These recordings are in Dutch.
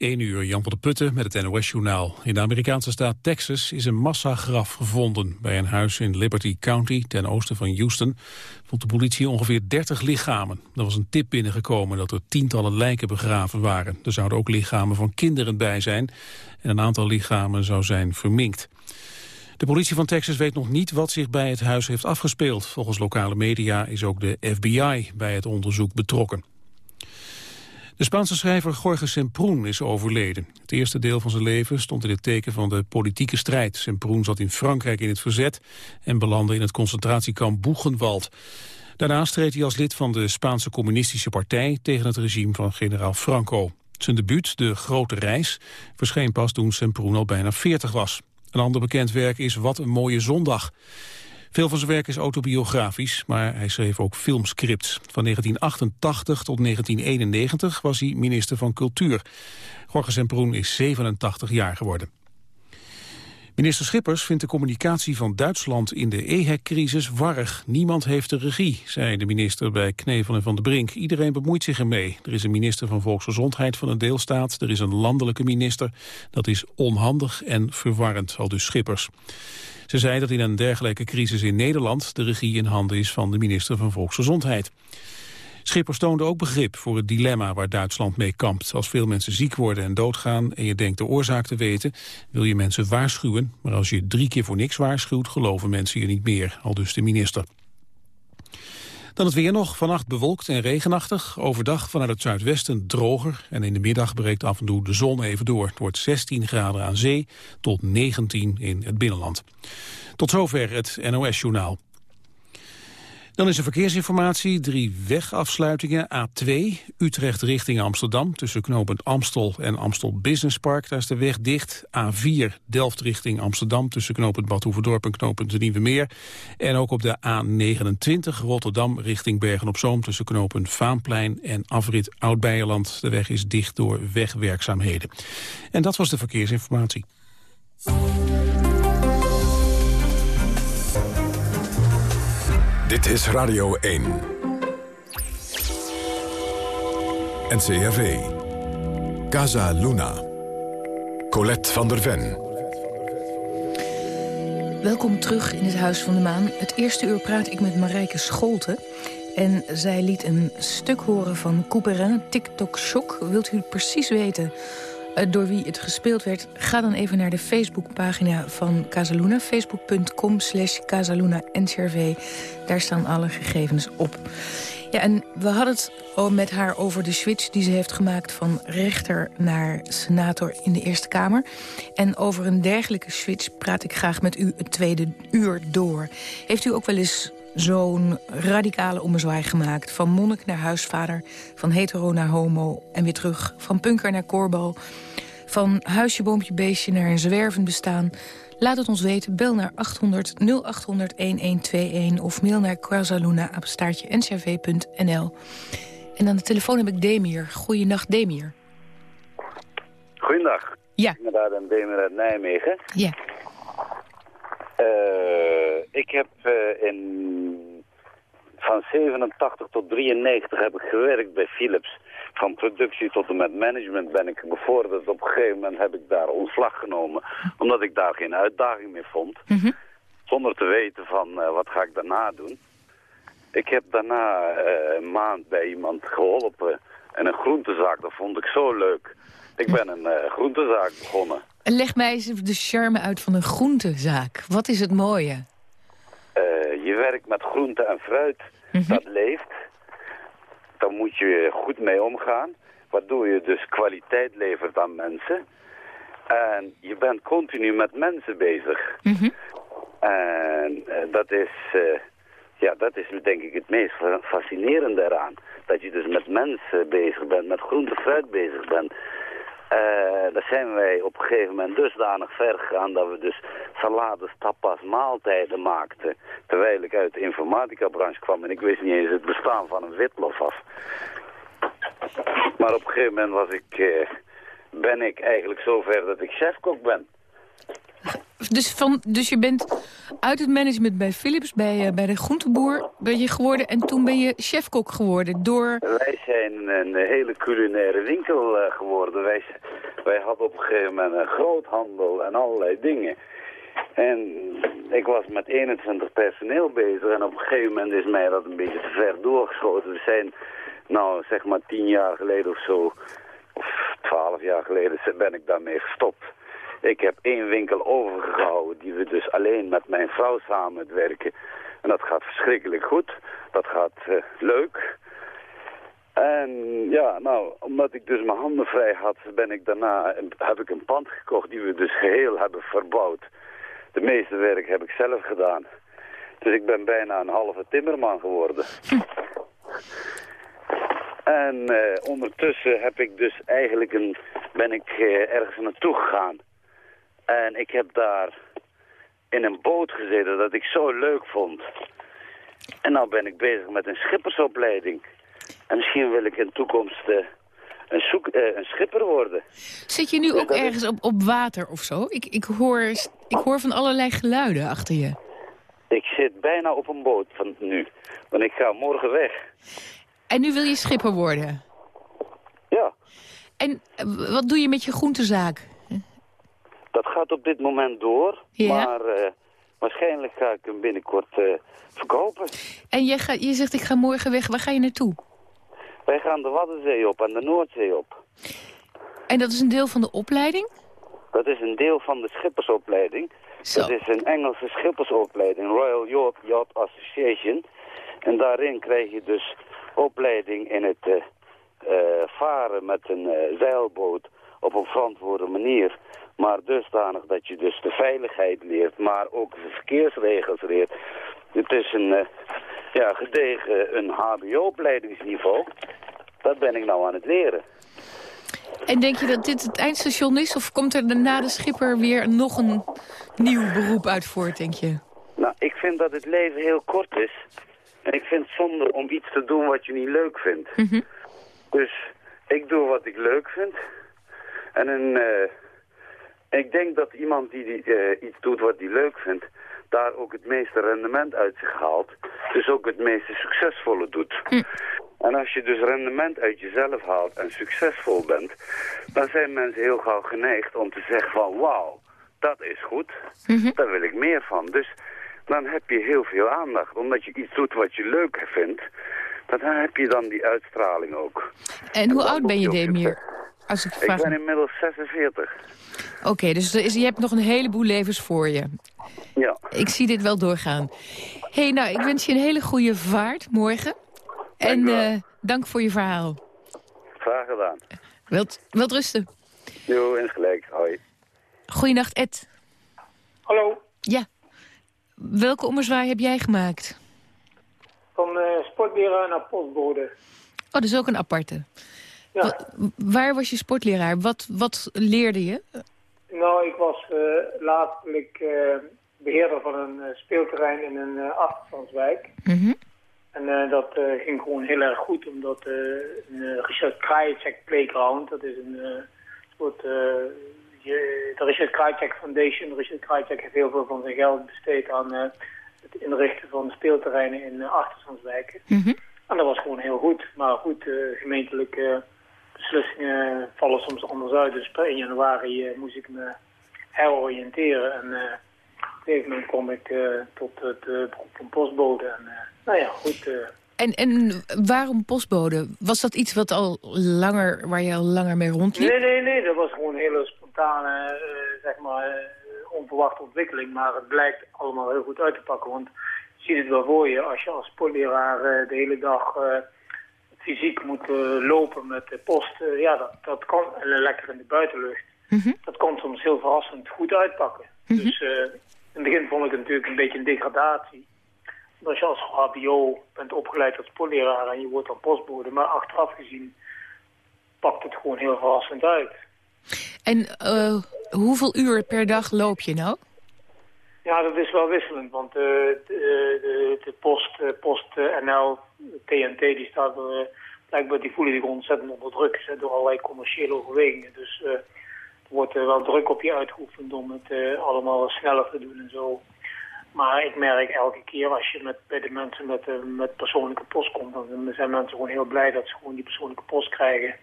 1 uur, Jan van de Putten met het NOS-journaal. In de Amerikaanse staat Texas is een massagraf gevonden. Bij een huis in Liberty County, ten oosten van Houston, vond de politie ongeveer 30 lichamen. Er was een tip binnengekomen dat er tientallen lijken begraven waren. Er zouden ook lichamen van kinderen bij zijn en een aantal lichamen zou zijn verminkt. De politie van Texas weet nog niet wat zich bij het huis heeft afgespeeld. Volgens lokale media is ook de FBI bij het onderzoek betrokken. De Spaanse schrijver Jorge Semproen is overleden. Het eerste deel van zijn leven stond in het teken van de politieke strijd. Semproen zat in Frankrijk in het verzet en belandde in het concentratiekamp Boegenwald. Daarnaast treedt hij als lid van de Spaanse communistische partij tegen het regime van generaal Franco. Zijn debuut, De Grote Reis, verscheen pas toen Semproen al bijna 40 was. Een ander bekend werk is Wat een mooie zondag. Veel van zijn werk is autobiografisch, maar hij schreef ook filmscripts. Van 1988 tot 1991 was hij minister van Cultuur. Jorge Semproen is 87 jaar geworden. Minister Schippers vindt de communicatie van Duitsland in de EHEC-crisis warrig. Niemand heeft de regie, zei de minister bij Knevel en Van de Brink. Iedereen bemoeit zich ermee. Er is een minister van Volksgezondheid van een deelstaat. Er is een landelijke minister. Dat is onhandig en verwarrend, al dus Schippers. Ze zei dat in een dergelijke crisis in Nederland de regie in handen is van de minister van Volksgezondheid. Schippers toonde ook begrip voor het dilemma waar Duitsland mee kampt. Als veel mensen ziek worden en doodgaan en je denkt de oorzaak te weten, wil je mensen waarschuwen. Maar als je drie keer voor niks waarschuwt, geloven mensen je niet meer, al dus de minister. Dan het weer nog. Vannacht bewolkt en regenachtig. Overdag vanuit het zuidwesten droger. En in de middag breekt af en toe de zon even door. Het wordt 16 graden aan zee tot 19 in het binnenland. Tot zover het NOS-journaal. Dan is er verkeersinformatie, drie wegafsluitingen. A2, Utrecht richting Amsterdam, tussen knooppunt Amstel en Amstel Business Park. Daar is de weg dicht. A4, Delft richting Amsterdam, tussen knooppunt Badhoevedorp en knooppunt de Nieuwe Meer. En ook op de A29, Rotterdam richting Bergen-op-Zoom, tussen knooppunt Vaanplein en afrit Oud-Beijerland. De weg is dicht door wegwerkzaamheden. En dat was de verkeersinformatie. Dit is Radio 1. NCRV. Casa Luna. Colette van der Ven. Welkom terug in het Huis van de Maan. Het eerste uur praat ik met Marijke Scholte. En zij liet een stuk horen van Couperin, TikTok Shock. Wilt u precies weten door wie het gespeeld werd... ga dan even naar de Facebookpagina van Casaluna. Facebook.com slash Casaluna NCRV. Daar staan alle gegevens op. Ja, en we hadden het met haar over de switch die ze heeft gemaakt... van rechter naar senator in de Eerste Kamer. En over een dergelijke switch praat ik graag met u het tweede uur door. Heeft u ook wel eens zo'n radicale ommezwaai gemaakt. Van monnik naar huisvader, van hetero naar homo en weer terug. Van punker naar korbo, van huisje, boompje, beestje naar een zwervend bestaan. Laat het ons weten, bel naar 800 0800 1121 of mail naar quasaluna ncrv.nl. En aan de telefoon heb ik Demir. Goeienacht, Demir. Goeiedag. Ja. Inderdaad, een Demir uit Nijmegen. Ja. Uh, ik heb uh, in, van 87 tot 93 heb ik gewerkt bij Philips. Van productie tot en met management ben ik bevorderd. Op een gegeven moment heb ik daar ontslag genomen. Omdat ik daar geen uitdaging meer vond. Mm -hmm. Zonder te weten van uh, wat ga ik daarna doen. Ik heb daarna een maand bij iemand geholpen. En een groentezaak, dat vond ik zo leuk. Ik ben een groentezaak begonnen. Leg mij eens de charme uit van een groentezaak. Wat is het mooie? Uh, je werkt met groente en fruit. Mm -hmm. Dat leeft. Daar moet je goed mee omgaan. Waardoor je dus kwaliteit levert aan mensen. En je bent continu met mensen bezig. Mm -hmm. En uh, dat is... Uh, ja, dat is denk ik het meest fascinerende eraan. Dat je dus met mensen bezig bent, met groente en fruit bezig bent. Uh, daar zijn wij op een gegeven moment dusdanig ver gegaan dat we dus salades, tapas, maaltijden maakten. Terwijl ik uit de informatica-branche kwam en ik wist niet eens het bestaan van een witlof af. Maar op een gegeven moment was ik, uh, ben ik eigenlijk zover dat ik chefkok ben. Dus, van, dus je bent uit het management bij Philips, bij, uh, bij de groenteboer ben je geworden... en toen ben je chefkok geworden door... Wij zijn een hele culinaire winkel uh, geworden. Wij, Wij hadden op een gegeven moment een groothandel en allerlei dingen. En ik was met 21 personeel bezig en op een gegeven moment is mij dat een beetje te ver doorgeschoten. We zijn, nou zeg maar tien jaar geleden of zo, of twaalf jaar geleden ben ik daarmee gestopt. Ik heb één winkel overgehouden die we dus alleen met mijn vrouw samen werken. En dat gaat verschrikkelijk goed. Dat gaat uh, leuk. En ja, nou, omdat ik dus mijn handen vrij had, ben ik daarna, heb ik een pand gekocht die we dus geheel hebben verbouwd. De meeste werk heb ik zelf gedaan. Dus ik ben bijna een halve timmerman geworden. en uh, ondertussen heb ik dus eigenlijk een, ben ik uh, ergens naartoe gegaan. En ik heb daar in een boot gezeten dat ik zo leuk vond. En nou ben ik bezig met een schippersopleiding. En misschien wil ik in de toekomst uh, een, zoek, uh, een schipper worden. Zit je nu ook ergens op, op water of zo? Ik, ik, hoor, ik hoor van allerlei geluiden achter je. Ik zit bijna op een boot van nu. Want ik ga morgen weg. En nu wil je schipper worden? Ja. En wat doe je met je groentezaak? Dat gaat op dit moment door. Ja. Maar uh, waarschijnlijk ga ik hem binnenkort uh, verkopen. En je, ga, je zegt ik ga morgen weg. Waar ga je naartoe? Wij gaan de Waddenzee op en de Noordzee op. En dat is een deel van de opleiding? Dat is een deel van de schippersopleiding. Zo. Dat is een Engelse schippersopleiding, Royal Yacht, Yacht Association. En daarin krijg je dus opleiding in het uh, uh, varen met een uh, zeilboot op een verantwoorde manier. Maar dusdanig dat je dus de veiligheid leert, maar ook de verkeersregels leert. Het is een ja, gedegen een hbo-opleidingsniveau. Dat ben ik nou aan het leren. En denk je dat dit het eindstation is? Of komt er na de schipper weer nog een nieuw beroep uit voort, denk je? Nou, ik vind dat het leven heel kort is. En ik vind het zonde om iets te doen wat je niet leuk vindt. Mhm. Dus ik doe wat ik leuk vind. En een, uh, ik denk dat iemand die, die uh, iets doet wat hij leuk vindt daar ook het meeste rendement uit zich haalt. Dus ook het meeste succesvolle doet. Hm. En als je dus rendement uit jezelf haalt en succesvol bent... dan zijn mensen heel gauw geneigd om te zeggen van... wauw, dat is goed, Mhm. daar wil ik meer van. Dus dan heb je heel veel aandacht. Omdat je iets doet wat je leuk vindt... dan heb je dan die uitstraling ook. En hoe dan oud ben je, Demir? Als ik Ik ben inmiddels 46. Oké, dus er is, je hebt nog een heleboel levens voor je. Ja, Ik zie dit wel doorgaan. Hé, hey, nou, ik wens je een hele goede vaart morgen. En wel. eh, dank voor je verhaal. graag gedaan. Wilt, wilt rusten. Jo, insgelijks. Hoi. Goeienacht, Ed. Hallo, Ja. Welke ommezwaai heb jij gemaakt? van eh, sportleraar naar postbode. Oh, dat is ook een aparte. Ja, waar was je sportleraar? Wat, wat leerde je? nou, ik was eh laatstelijk eh, beheerder van een eh, speelterrein in een uh, achterstandswijk. Mhm. En dat ging gewoon heel erg goed, omdat een uh, Richard Krajicek Playground, dat is een soort... eh, je, de Richard Krajicek Foundation, Richard Krajicek heeft heel veel van zijn geld besteed aan het inrichten van speelterreinen in uh, achterstandswijken. Mhm. En dat was gewoon heel goed. Maar goed, gemeentelijke beslissingen vallen soms anders uit. Dus per 1 januari eh, moest ik me heroriënteren. En eh, op een gegeven moment kwam ik eh, tot het beroep van postbode. En nou ja, goed. En, en waarom postbode? Was dat iets wat al langer, waar je al langer mee rondliep? nee, nee, nee. Dat was gewoon een hele spontane, zeg maar, onverwachte ontwikkeling. Maar het blijkt allemaal heel goed uit te pakken. Want je ziet het wel voor je als je als sportleraar de hele dag... fysiek moet lopen met de post, eh, ja, dat, dat kan, en lekker in de buitenlucht. Mhm. Dat kan soms heel verrassend goed uitpakken. Mhm. Dus eh, in het begin vond ik het natuurlijk een beetje een degradatie. Want Als je als hbo bent opgeleid als sportleraar en je wordt dan postbode, maar achteraf gezien pakt het gewoon heel verrassend uit. En eh, hoeveel uur per dag loop je nou? Ja, dat is wel wisselend, want eh, de, de, post, eh, post NL, TNT, die staat eh, blijkbaar, die voelen zich ontzettend onder druk door allerlei commerciële overwegingen. Dus eh, er wordt wel druk op je uitgeoefend om het allemaal sneller te doen en zo. Maar ik merk elke keer als je met, bij de mensen met, met persoonlijke post komt, dan zijn mensen gewoon heel blij dat ze gewoon die persoonlijke post krijgen.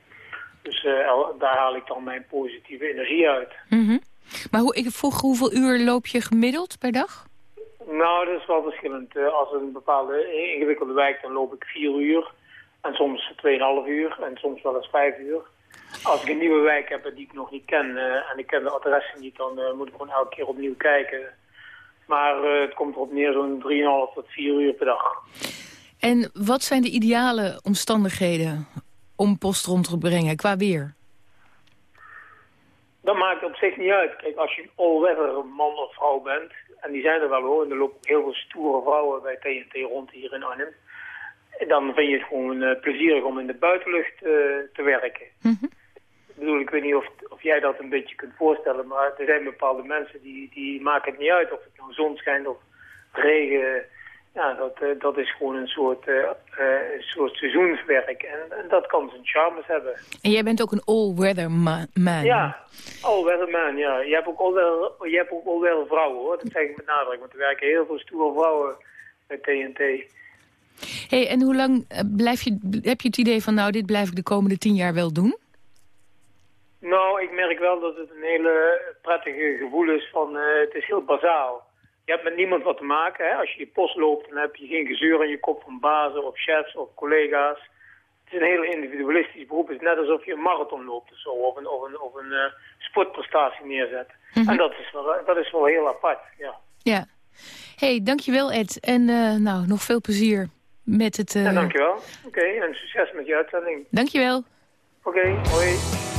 Dus daar haal ik dan mijn positieve energie uit. Mhm. Maar hoe, ik vroeg hoeveel uur loop je gemiddeld per dag? Nou, dat is wel verschillend. als een bepaalde ingewikkelde wijk, dan loop ik vier uur. En soms 2,5 uur en soms wel eens 5 uur. Als ik een nieuwe wijk heb die ik nog niet ken en ik ken de adressen niet, dan moet ik gewoon elke keer opnieuw kijken maar uh, het komt erop neer zo'n 3,5 tot 4 uur per dag. En wat zijn de ideale omstandigheden om post rond te brengen qua weer? Dat maakt op zich niet uit. Kijk, als je een all-weather man of vrouw bent, en die zijn er wel hoor, en er lopen heel veel stoere vrouwen bij TNT rond hier in Arnhem, dan vind je het gewoon uh, plezierig om in de buitenlucht uh, te werken. Mm ik bedoel, ik weet niet of, of jij dat een beetje kunt voorstellen, maar er zijn bepaalde mensen die, die maken het niet uit of het nou zon schijnt of regen. Ja, dat, uh, dat is gewoon een soort, uh, uh, een soort seizoenswerk en, en, dat kan zijn charmes hebben. En jij bent ook een all-weather man? Ja, all-weather man, ja. Je hebt ook all-weather, je hebt ook all-weather vrouwen, hoor. Dat zeg ik met nadruk, want er werken heel veel stoere vrouwen bij TNT. hey, en hoe lang blijf je, heb je het idee van, nou, dit blijf ik de komende tien jaar wel doen? Nou, ik merk wel dat het een hele prettige gevoel is van, uh, het is heel bazaal. Je hebt met niemand wat te maken. Hè? Als je je post loopt, dan heb je geen gezeur in je kop van bazen of chefs of collega's. Het is een heel individualistisch beroep. Het is net alsof je een marathon loopt of zo, of een, of een, of een uh, sportprestatie neerzet. Mhm. En dat is, wel, dat is wel heel apart, ja. Ja. hey, dankjewel Ed. En uh, nou, nog veel plezier met het... Uh... Ja, dankjewel. Oké, en succes met je uitzending. Dankjewel. Oké, okay, hoi.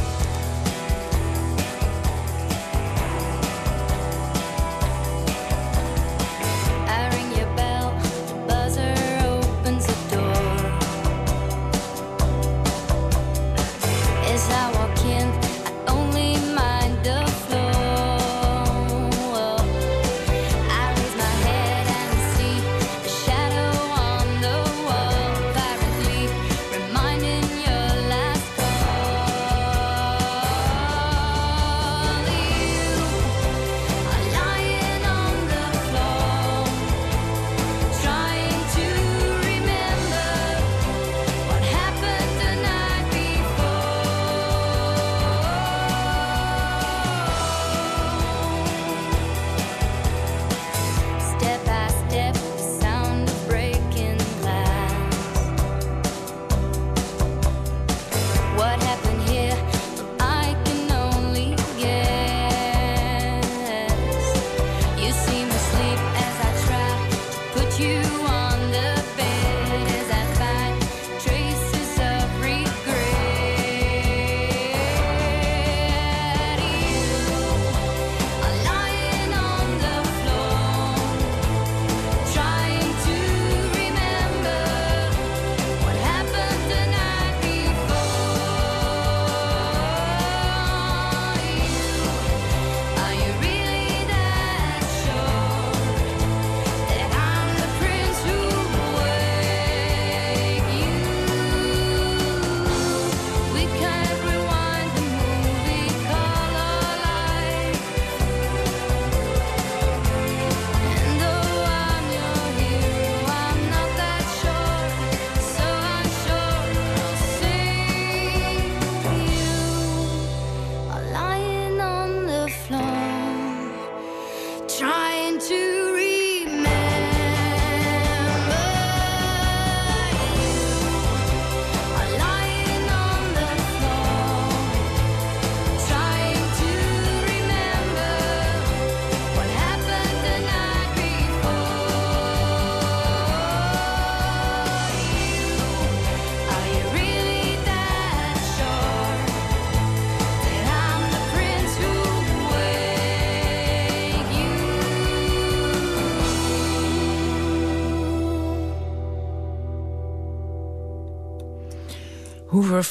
Hoover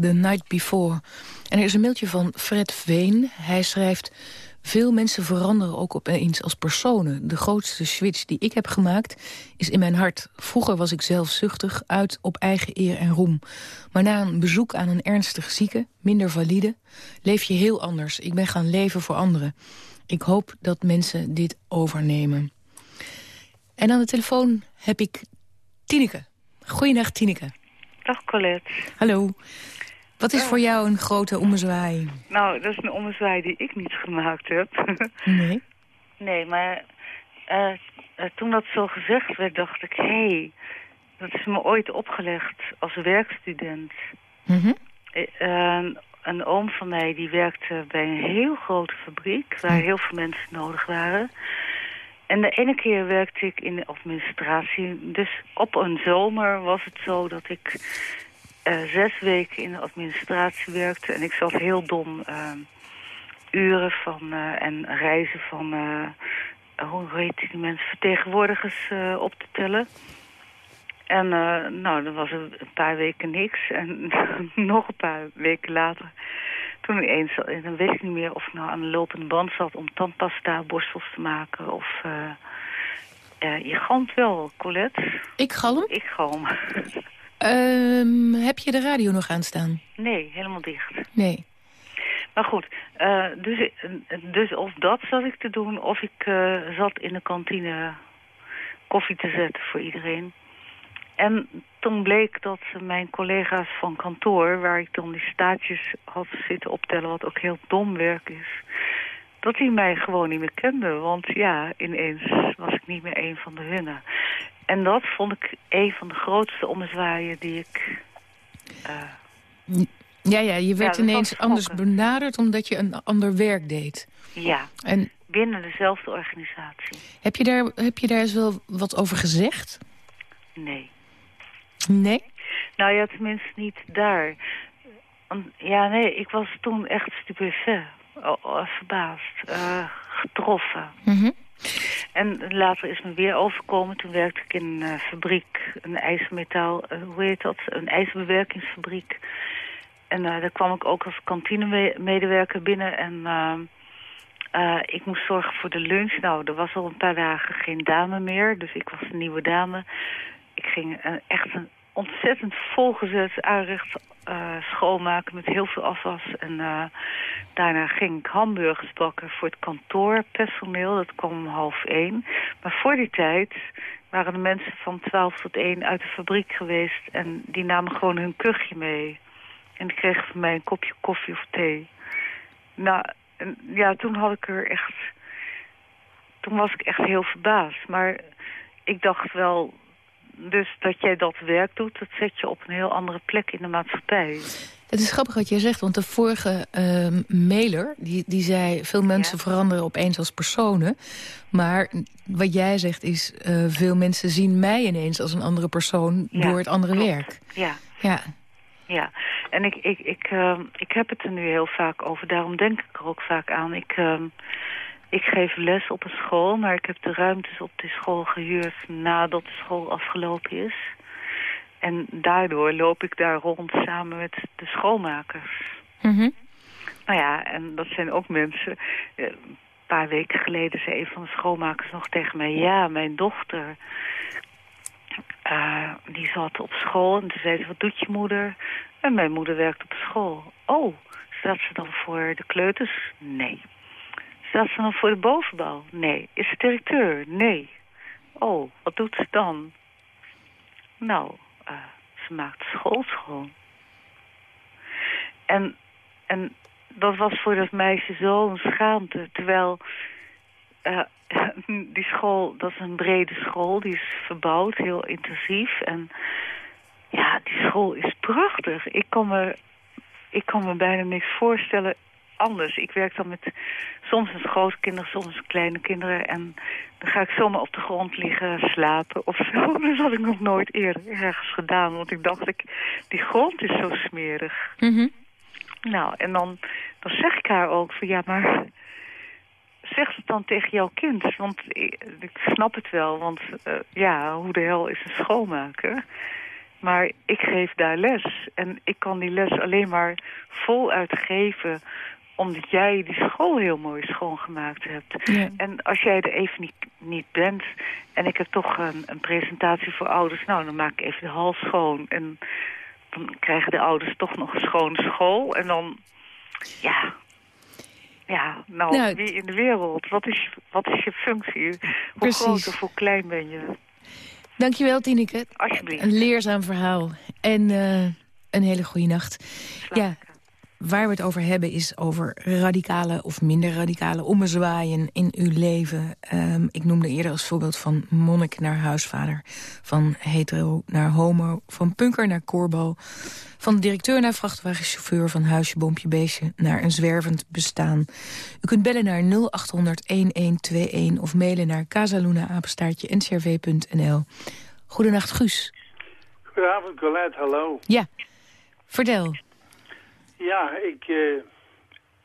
The Night Before. En er is een mailtje van Fred Veen. Hij schrijft... Veel mensen veranderen ook opeens als personen. De grootste switch die ik heb gemaakt is in mijn hart. Vroeger was ik zelfzuchtig, uit op eigen eer en roem. Maar na een bezoek aan een ernstig zieke, minder valide... leef je heel anders. Ik ben gaan leven voor anderen. Ik hoop dat mensen dit overnemen. En aan de telefoon heb ik Tineke. Goeiedag, Tineke. Dag Colette. Hallo. Wat is voor jou een grote ommezwaai? Nou, dat is een ommezwaai die ik niet gemaakt heb. nee? Nee, maar uh, toen dat zo gezegd werd, dacht ik... hé, hey, dat is me ooit opgelegd als werkstudent. Mm een oom van mij die werkte bij een heel grote fabriek... waar heel veel mensen nodig waren. En de ene keer werkte ik in de administratie. Dus op een zomer was het zo dat ik uh, zes weken in de administratie werkte. En ik zat heel dom uh, uren van, uh, en reizen van, hoe heet die mensen, vertegenwoordigers op te tellen. En nou, dan was een paar weken niks. En nog een paar weken later, toen ineens, dan weet ik niet meer of ik nou aan de lopende band zat om tandpasta, borstels te maken of... je galmt wel, Colette. Ik galm? Ik galm. Um, heb je de radio nog aanstaan? Nee, helemaal dicht. Nee. Maar goed, uh, dus, dus of dat zat ik te doen... of ik zat in de kantine koffie te zetten voor iedereen. En toen bleek dat mijn collega's van kantoor... waar ik dan die staatjes had zitten optellen... wat ook heel dom werk is... dat die mij gewoon niet meer kenden. Want ja, ineens was ik niet meer een van de hunnen. En dat vond ik een van de grootste ommezwaaien die ik... Uh... ja, ja, je werd ineens anders benaderd omdat je een ander werk deed. Ja, en... binnen dezelfde organisatie. Heb je, daar, heb je daar eens wel wat over gezegd? Nee. Nee? Nou ja, tenminste niet daar. Ja, nee, ik was toen echt stupefait. verbaasd. Uh, getroffen. Mm en later is me weer overkomen. Toen werkte ik in een uh, fabriek, een ijzermetaal, uh, hoe heet dat? Een ijzerbewerkingsfabriek. En uh, daar kwam ik ook als kantinemedewerker binnen. En ik moest zorgen voor de lunch. Nou, er was al een paar dagen geen dame meer. Dus ik was een nieuwe dame. Ik ging echt een ontzettend volgezet aanrecht uh, schoonmaken met heel veel afwas. En uh, daarna ging ik hamburgers bakken voor het kantoorpersoneel. Dat kwam om half één. Maar voor die tijd waren de mensen van 12 tot 1 uit de fabriek geweest. En die namen gewoon hun kuchje mee. En die kregen van mij een kopje koffie of thee. Nou, ja, toen had ik er echt... Toen was ik echt heel verbaasd. Maar ik dacht wel dus dat jij dat werk doet, dat zet je op een heel andere plek in de maatschappij. Het is grappig wat jij zegt, want de vorige uh, mailer... Die, die zei, veel mensen veranderen opeens als personen. Maar wat jij zegt is, uh, veel mensen zien mij ineens als een andere persoon... door het andere werk. Ja. ja. Ja, en ik, ik, ik, uh, ik heb het er nu heel vaak over. Daarom denk ik er ook vaak aan. Ik... Ik geef les op een school, maar ik heb de ruimtes op die school gehuurd nadat de school afgelopen is. En daardoor loop ik daar rond samen met de schoolmakers. Mm Nou ja, en dat zijn ook mensen... Eh, een paar weken geleden zei een van de schoolmakers nog tegen mij... ja, mijn dochter, uh, die zat op school. En toen zei ze, wat doet je moeder? En mijn moeder werkt op school. Oh, staat ze dan voor de kleuters? Nee. Staat ze nog voor de bovenbouw? Nee. Is ze directeur? Nee. Oh, wat doet ze dan? Nou, uh, ze maakt school schoon. En, en dat was voor dat meisje zo'n schaamte. Terwijl uh, die school, dat is een brede school. Die is verbouwd, heel intensief. En ja, die school is prachtig. Ik kan me, ik kan me bijna niks voorstellen anders. Ik werk dan met soms een grote kinderen, soms kleine kinderen. En dan ga ik zomaar op de grond liggen slapen of zo. Dat had ik nog nooit eerder ergens gedaan. Want ik dacht, ik, die grond is zo smerig. Mm Nou, en dan, dan zeg ik haar ook van ja, maar zeg het dan tegen jouw kind. Want ik, ik snap het wel, want uh, ja, hoe de hel is een schoonmaker? Maar ik geef daar les. En ik kan die les alleen maar voluit geven omdat jij die school heel mooi schoongemaakt hebt. Ja. En als jij er even niet, niet bent... en ik heb toch een, een presentatie voor ouders... nou, dan maak ik even de hal schoon. En dan krijgen de ouders toch nog een schone school. En dan, ja... Ja, nou, Nou, wie in de wereld? Wat is, wat is je functie? Hoe Precies. groot of hoe klein ben je? Dankjewel, Tineke. Alsjeblieft. Een leerzaam verhaal. En eh, Een hele goede nacht. Ja, Waar we het over hebben is over radicale of minder radicale ommezwaaien in uw leven. Um, ik noemde eerder als voorbeeld van monnik naar huisvader. Van hetero naar homo. Van punker naar corbo. Van directeur naar vrachtwagenchauffeur. Van huisje, boompje, beestje naar een zwervend bestaan. U kunt bellen naar 0800-1121 of mailen naar casaluna-ncrv.nl. Goedenacht, Guus. Goedenavond, Colette, hallo. Ja, vertel. Ja, ik, uh,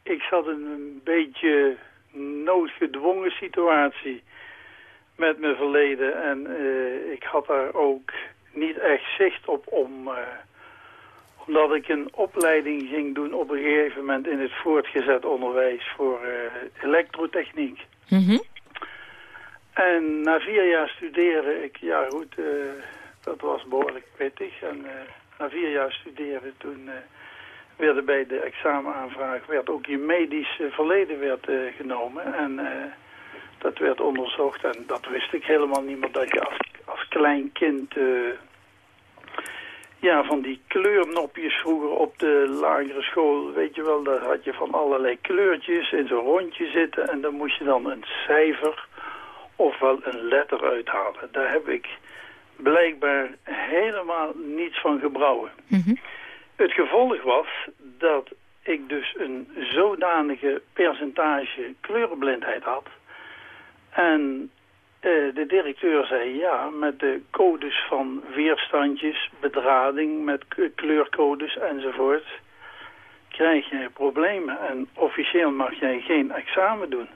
ik zat in een beetje noodgedwongen situatie met mijn verleden. En uh, ik had daar ook niet echt zicht op om... Uh, omdat ik een opleiding ging doen op een gegeven moment in het voortgezet onderwijs voor elektrotechniek. Mm -hmm. En na vier jaar studeren, ik, ja goed, dat was behoorlijk pittig. En na vier jaar studeren toen werden bij de examenaanvraag werd ook je medisch verleden werd, uh, genomen. En uh, dat werd onderzocht en dat wist ik helemaal niet meer dat je als, als klein kind... Ja, van die kleurnopjes vroeger op de lagere school, weet je wel, daar had je van allerlei kleurtjes in zo'n rondje zitten en dan moest je dan een cijfer ofwel een letter uithalen. Daar heb ik blijkbaar helemaal niets van gebrouwen. Mm. Het gevolg was dat ik dus een zodanige percentage kleurenblindheid had. En uh, de directeur zei ja, met de codes van weerstandjes, bedrading, met kleurcodes enzovoort, krijg je problemen. En officieel mag jij geen examen doen.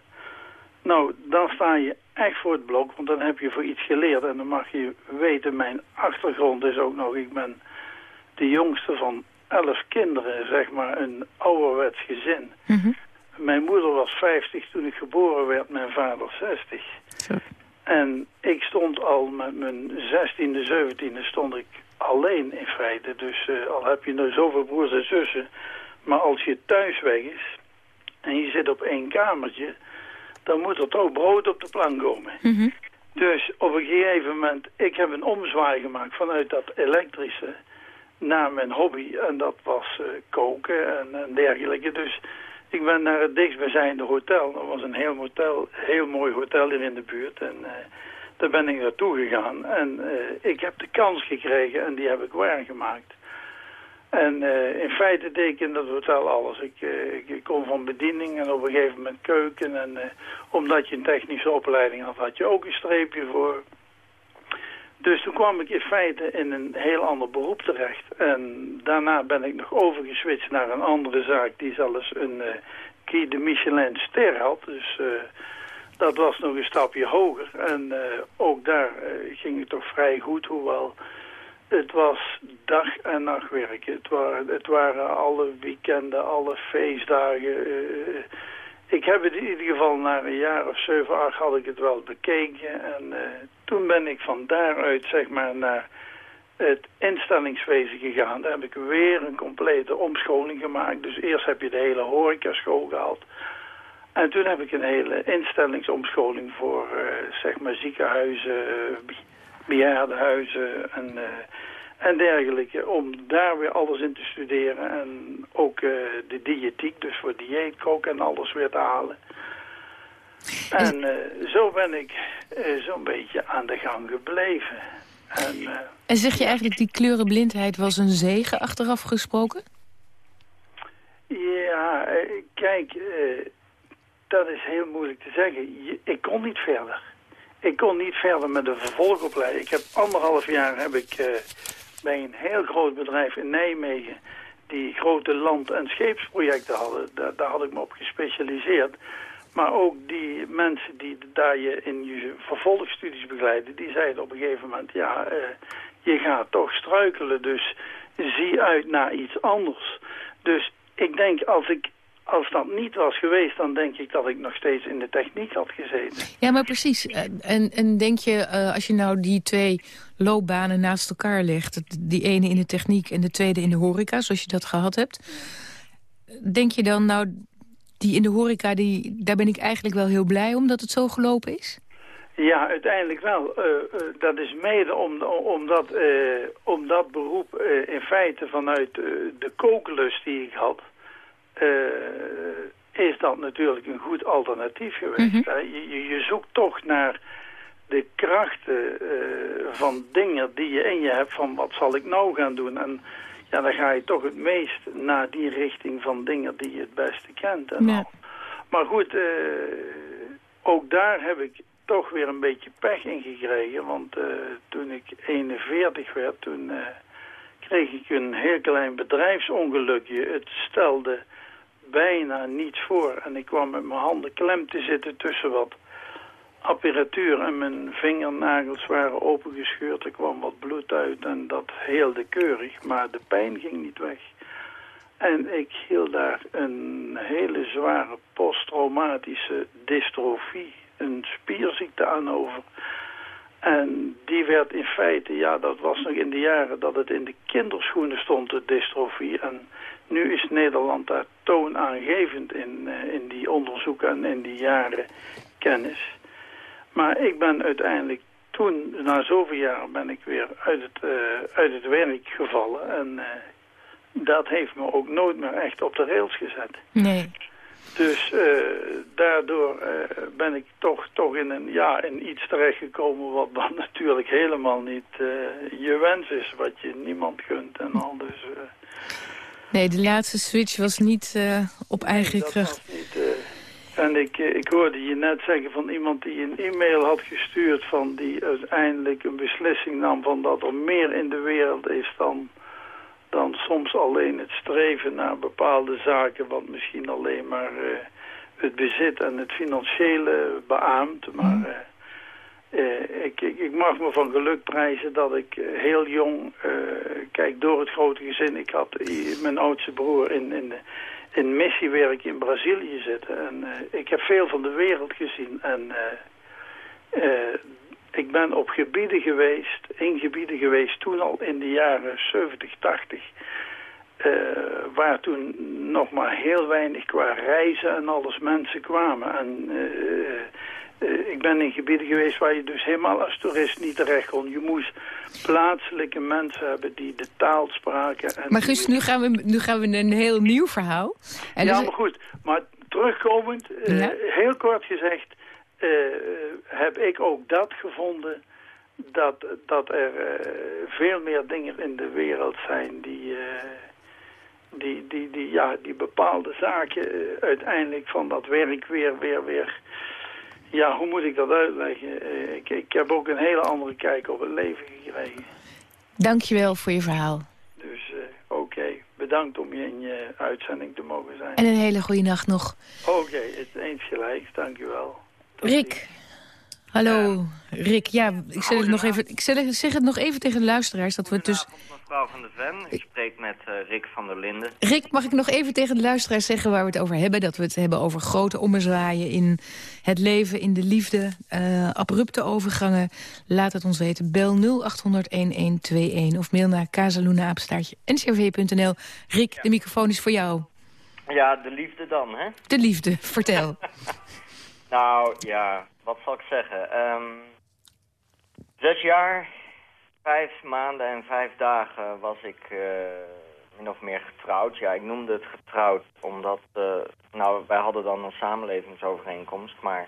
Nou, dan sta je echt voor het blok, want dan heb je voor iets geleerd. En dan mag je weten, mijn achtergrond is ook nog, ik ben de jongste van elf kinderen, zeg maar, een ouderwets gezin. Mm -hmm. Mijn moeder was 50 toen ik geboren werd, mijn vader 60. Zo. En ik stond al met mijn 16e, 17e stond ik alleen in feite. Dus uh, al heb je nou zoveel broers en zussen, maar als je thuis weg is en je zit op één kamertje, dan moet er toch brood op de plank komen. Mm -hmm. Dus op een gegeven moment, ik heb een omzwaai gemaakt vanuit dat elektrische naar mijn hobby. En dat was uh, koken en, dergelijke. Dus ik ben naar het dichtstbijzijnde hotel. Dat was een heel, hotel, heel mooi hotel hier in de buurt. En uh, daar ben ik naartoe gegaan. En uh, ik heb de kans gekregen en die heb ik waargemaakt. En in feite deed ik in dat hotel alles. Ik, ik, ik kom van bediening en op een gegeven moment keuken. En omdat je een technische opleiding had, had je ook een streepje voor... Dus toen kwam ik in feite in een heel ander beroep terecht. En daarna ben ik nog overgeswitcht naar een andere zaak die zelfs een uh, Guy de Michelin ster had. Dus uh, dat was nog een stapje hoger. En uh, ook daar ging het toch vrij goed, hoewel het was dag en nacht werken. Het waren, het waren alle weekenden, alle feestdagen ik heb het in ieder geval na een jaar of zeven, acht had ik het wel bekeken. En toen ben ik van daaruit zeg maar naar het instellingswezen gegaan. Daar heb ik weer een complete omscholing gemaakt. Dus eerst heb je de hele horecaschool gehad. En toen heb ik een hele instellingsomscholing voor uh, zeg maar ziekenhuizen, uh, bejaardenhuizen en... Uh, en dergelijke. Om daar weer alles in te studeren. En ook de diëtiek, dus voor dieetkoken en alles weer te halen. En uh, zo ben ik uh, zo'n beetje aan de gang gebleven. En, en zeg je eigenlijk die kleurenblindheid was een zegen achteraf gesproken? Ja, kijk, dat is heel moeilijk te zeggen. Ik kon niet verder. Ik kon niet verder met de vervolgopleiding. Ik heb anderhalf jaar heb ik bij een heel groot bedrijf in Nijmegen die grote land- en scheepsprojecten hadden. Daar, daar, had ik me op gespecialiseerd. Maar ook die mensen die daar je in je vervolgstudies begeleiden, die zeiden op een gegeven moment, ja, uh, je gaat toch struikelen, dus zie uit naar iets anders. Dus ik denk, als ik als dat niet was geweest, dan denk ik dat ik nog steeds in de techniek had gezeten. Ja, maar precies. En, en denk je, uh, als je nou die twee loopbanen naast elkaar legt... die ene in de techniek en de tweede in de horeca, zoals je dat gehad hebt... denk je dan, nou, die in de horeca, die, daar ben ik eigenlijk wel heel blij om dat het zo gelopen is? Ja, uiteindelijk wel. Uh, uh, dat is mede om, omdat, uh, om dat beroep in feite vanuit de kooklust die ik had... is dat natuurlijk een goed alternatief geweest. Mhm. je, je, zoekt toch naar de krachten van dingen die je in je hebt... van wat zal ik nou gaan doen... En, ja, dan ga je toch het meest naar die richting van dingen die je het beste kent. En ja. Maar goed, ook daar heb ik toch weer een beetje pech in gekregen. Want uh, toen ik 41 werd, toen uh, kreeg ik een heel klein bedrijfsongelukje. Het stelde bijna niets voor. En ik kwam met mijn handen klem te zitten tussen wat apparatuur. En mijn vingernagels waren opengescheurd. Er kwam wat bloed uit en dat heelde keurig. Maar de pijn ging niet weg. En ik hield daar een hele zware posttraumatische dystrofie een spierziekte aan over. En die werd in feite, ja, dat was nog in de jaren dat het in de kinderschoenen stond, de dystrofie. En nu is Nederland daar toonaangevend in, uh, in die onderzoeken en in die jaren kennis. Maar ik ben uiteindelijk toen, na zoveel jaar, ben ik weer uit het, uh, uit het werk gevallen. En uh, dat heeft me ook nooit meer echt op de rails gezet. Nee. Dus uh, daardoor ben ik toch, toch in, een, ja, in iets terechtgekomen wat dan natuurlijk helemaal niet je wens is. Wat je niemand gunt en al. Dus, nee, de laatste switch was niet op eigen nee, kracht. Niet, en ik, ik hoorde je net zeggen van iemand die een e-mail had gestuurd... van die uiteindelijk een beslissing nam van dat er meer in de wereld is dan dan soms alleen het streven naar bepaalde zaken... wat misschien alleen maar uh, het bezit en het financiële beaamt. Maar uh, uh, ik, ik, ik, mag me van geluk prijzen dat ik heel jong... kijk, door het grote gezin... Ik had mijn oudste broer in, in, in missiewerk in Brazilië zitten. En ik heb veel van de wereld gezien. En ik ben op gebieden geweest, in gebieden geweest, toen al in de jaren 70, 80... Uh, waar toen nog maar heel weinig qua reizen en alles mensen kwamen. En ik ben in gebieden geweest waar je dus helemaal als toerist niet terecht kon. Je moest plaatselijke mensen hebben die de taal spraken. En maar Guus, nu gaan, we, nu gaan we een heel nieuw verhaal. En ja, dus... maar goed. Maar terugkomend, ja? heel kort gezegd... Uh, heb ik ook dat gevonden dat, dat er uh, veel meer dingen in de wereld zijn die, die, die, die, ja, die bepaalde zaken uiteindelijk van dat werk weer, weer, weer... Ja, hoe moet ik dat uitleggen? ik, ik heb ook een hele andere kijk op het leven gekregen. Dankjewel voor je verhaal. Dus oké, okay. bedankt om je in je uitzending te mogen zijn. En een hele goede nacht nog. Oké, okay, het eens gelijk, dankjewel. Rick. Hallo, Rick. Ja, ik, zeg het, nog even, ik zeg het nog even tegen de luisteraars. Dat we dus... mevrouw van der Ven. Ik spreek met uh, Rick van der Linden. Rick, mag ik nog even tegen de luisteraars zeggen waar we het over hebben? Dat we het hebben over grote ommezwaaien in het leven, in de liefde. Uh, abrupte overgangen. Laat het ons weten. Bel 0800-1121 of mail naar casaluna-apenstaartje ncrv.nl. Rick, ja. de microfoon is voor jou. Ja, de liefde dan, hè? De liefde, vertel. Nou, ja, wat zal ik zeggen? Um, zes jaar, vijf maanden en vijf dagen was ik uh, min of meer getrouwd. Ja, ik noemde het getrouwd omdat, uh, nou, wij hadden dan een samenlevingsovereenkomst, maar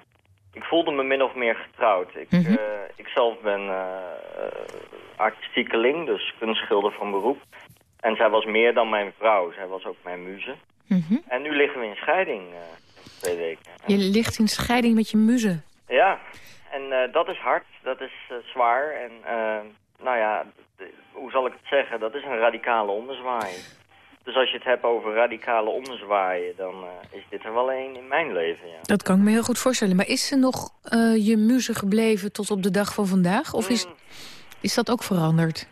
ik voelde me min of meer getrouwd. Ik, mm -hmm. uh, ik zelf ben artistiekeling, dus kunstschilder van beroep. En zij was meer dan mijn vrouw, zij was ook mijn muze. Mm -hmm. En nu liggen we in scheiding twee weken. Je ligt in scheiding met je muze. Ja, en uh, dat is hard, dat is uh, zwaar. En uh, nou ja, hoe zal ik het zeggen, dat is een radicale ommezwaai. Dus als je het hebt over radicale ommezwaaien, dan is dit er wel een in mijn leven, ja. Dat kan ik me heel goed voorstellen. Maar is ze nog je muze gebleven tot op de dag van vandaag? Of is, mm. is dat ook veranderd?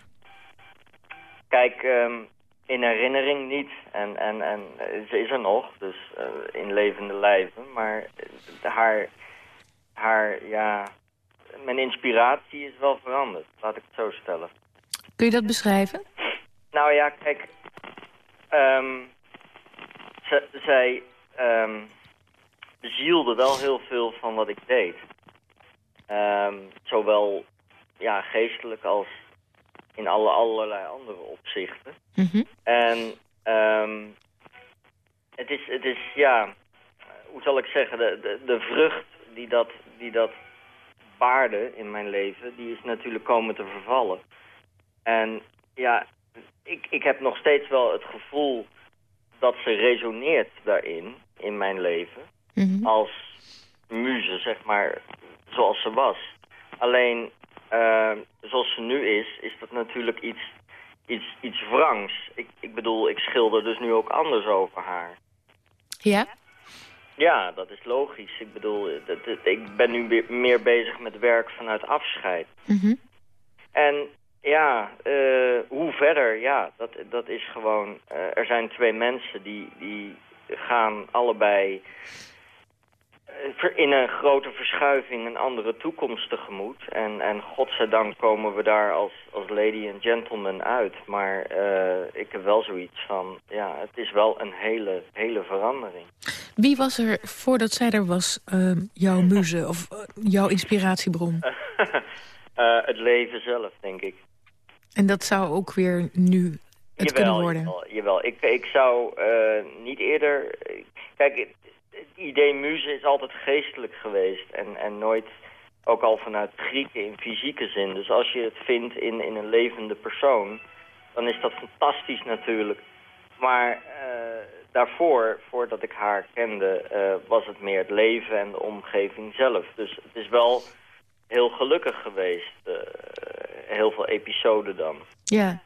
Kijk, um, in herinnering niet. En, en, en ze is er nog, dus uh, in levende lijven. Maar haar, haar, ja, mijn inspiratie is wel veranderd, laat ik het zo stellen. Kun je dat beschrijven? Nou ja, kijk, um, zij um, bezielde wel heel veel van wat ik deed. Ehm, zowel ja, geestelijk als in alle, allerlei andere opzichten. Mhm. En ehm, het, is, het is, ja, hoe zal ik zeggen, de, de, de vrucht die dat, die dat baarde in mijn leven, die is natuurlijk komen te vervallen. En ja, ik, ik heb nog steeds wel het gevoel dat ze resoneert daarin, in mijn leven, Mhm. als muze, zeg maar, zoals ze was. Alleen, zoals ze nu is, is dat natuurlijk iets, iets, iets wrangs. Ik, ik bedoel, ik schilder dus nu ook anders over haar. Ja? Ja, dat is logisch. Ik bedoel, dat, dat- ik ben nu meer bezig met werk vanuit afscheid. Mhm. En ja, eh, hoe verder? Ja, dat, dat is gewoon... eh, er zijn twee mensen die, die gaan allebei in een grote verschuiving een andere toekomst tegemoet. En, en godzijdank komen we daar als, als lady en gentleman uit. Maar eh, ik heb wel zoiets van, ja, het is wel een hele, hele verandering. Wie was er, voordat zij er was, ehm, jouw muze of eh, jouw inspiratiebron? Eh, het leven zelf, denk ik. En dat zou ook weer nu het kunnen worden. Jawel, jawel. Ik, ik zou eh, niet eerder... Kijk, het, idee muze is altijd geestelijk geweest. En, en nooit ook al vanuit Grieken in fysieke zin. Dus als je het vindt in, in een levende persoon... dan is dat fantastisch natuurlijk. Maar eh, daarvoor, voordat ik haar kende... eh, was het meer het leven en de omgeving zelf. Dus het is wel heel gelukkig geweest. eh, heel veel episoden dan. Ja.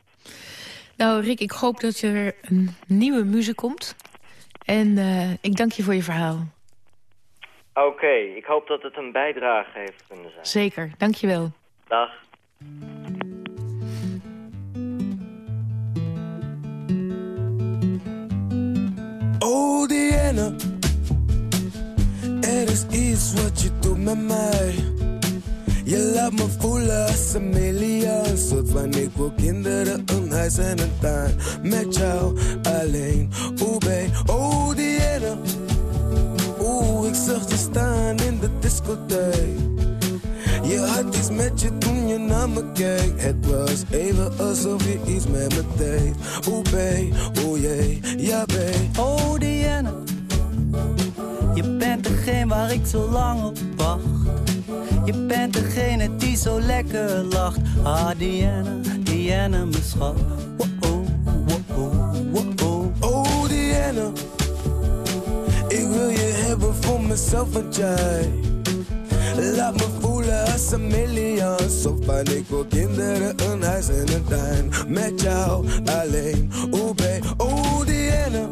Nou, Rick, ik hoop dat er een nieuwe muze komt. En eh, ik dank je voor je verhaal. Oké, ik hoop dat het een bijdrage heeft kunnen zijn. Zeker, dank je wel. Dag. Oh Diana, er is iets wat je doet met mij. Laat me voelen als een miljoen. Soort van ik wil kinderen, een huis en een tuin. Met jou alleen, oeh babe. Oh Diana, oeh ik zag je staan in de discotheek. Je had iets met je toen je naar me keek. Het was even alsof je iets met me deed. Oeh babe, oeh jee, ja babe. Oh Diana, je bent degene waar ik zo lang op wacht. Je bent degene die zo lekker lacht. Ah Diana, Diana mijn schat. Wow, wow, wow, wow. Oh Diana, ik wil je hebben voor mezelf en jij. Laat me voelen als een miljoen. Zo van ik wil kinderen, een huis en een tuin. Met jou alleen, oh babe, oh Diana.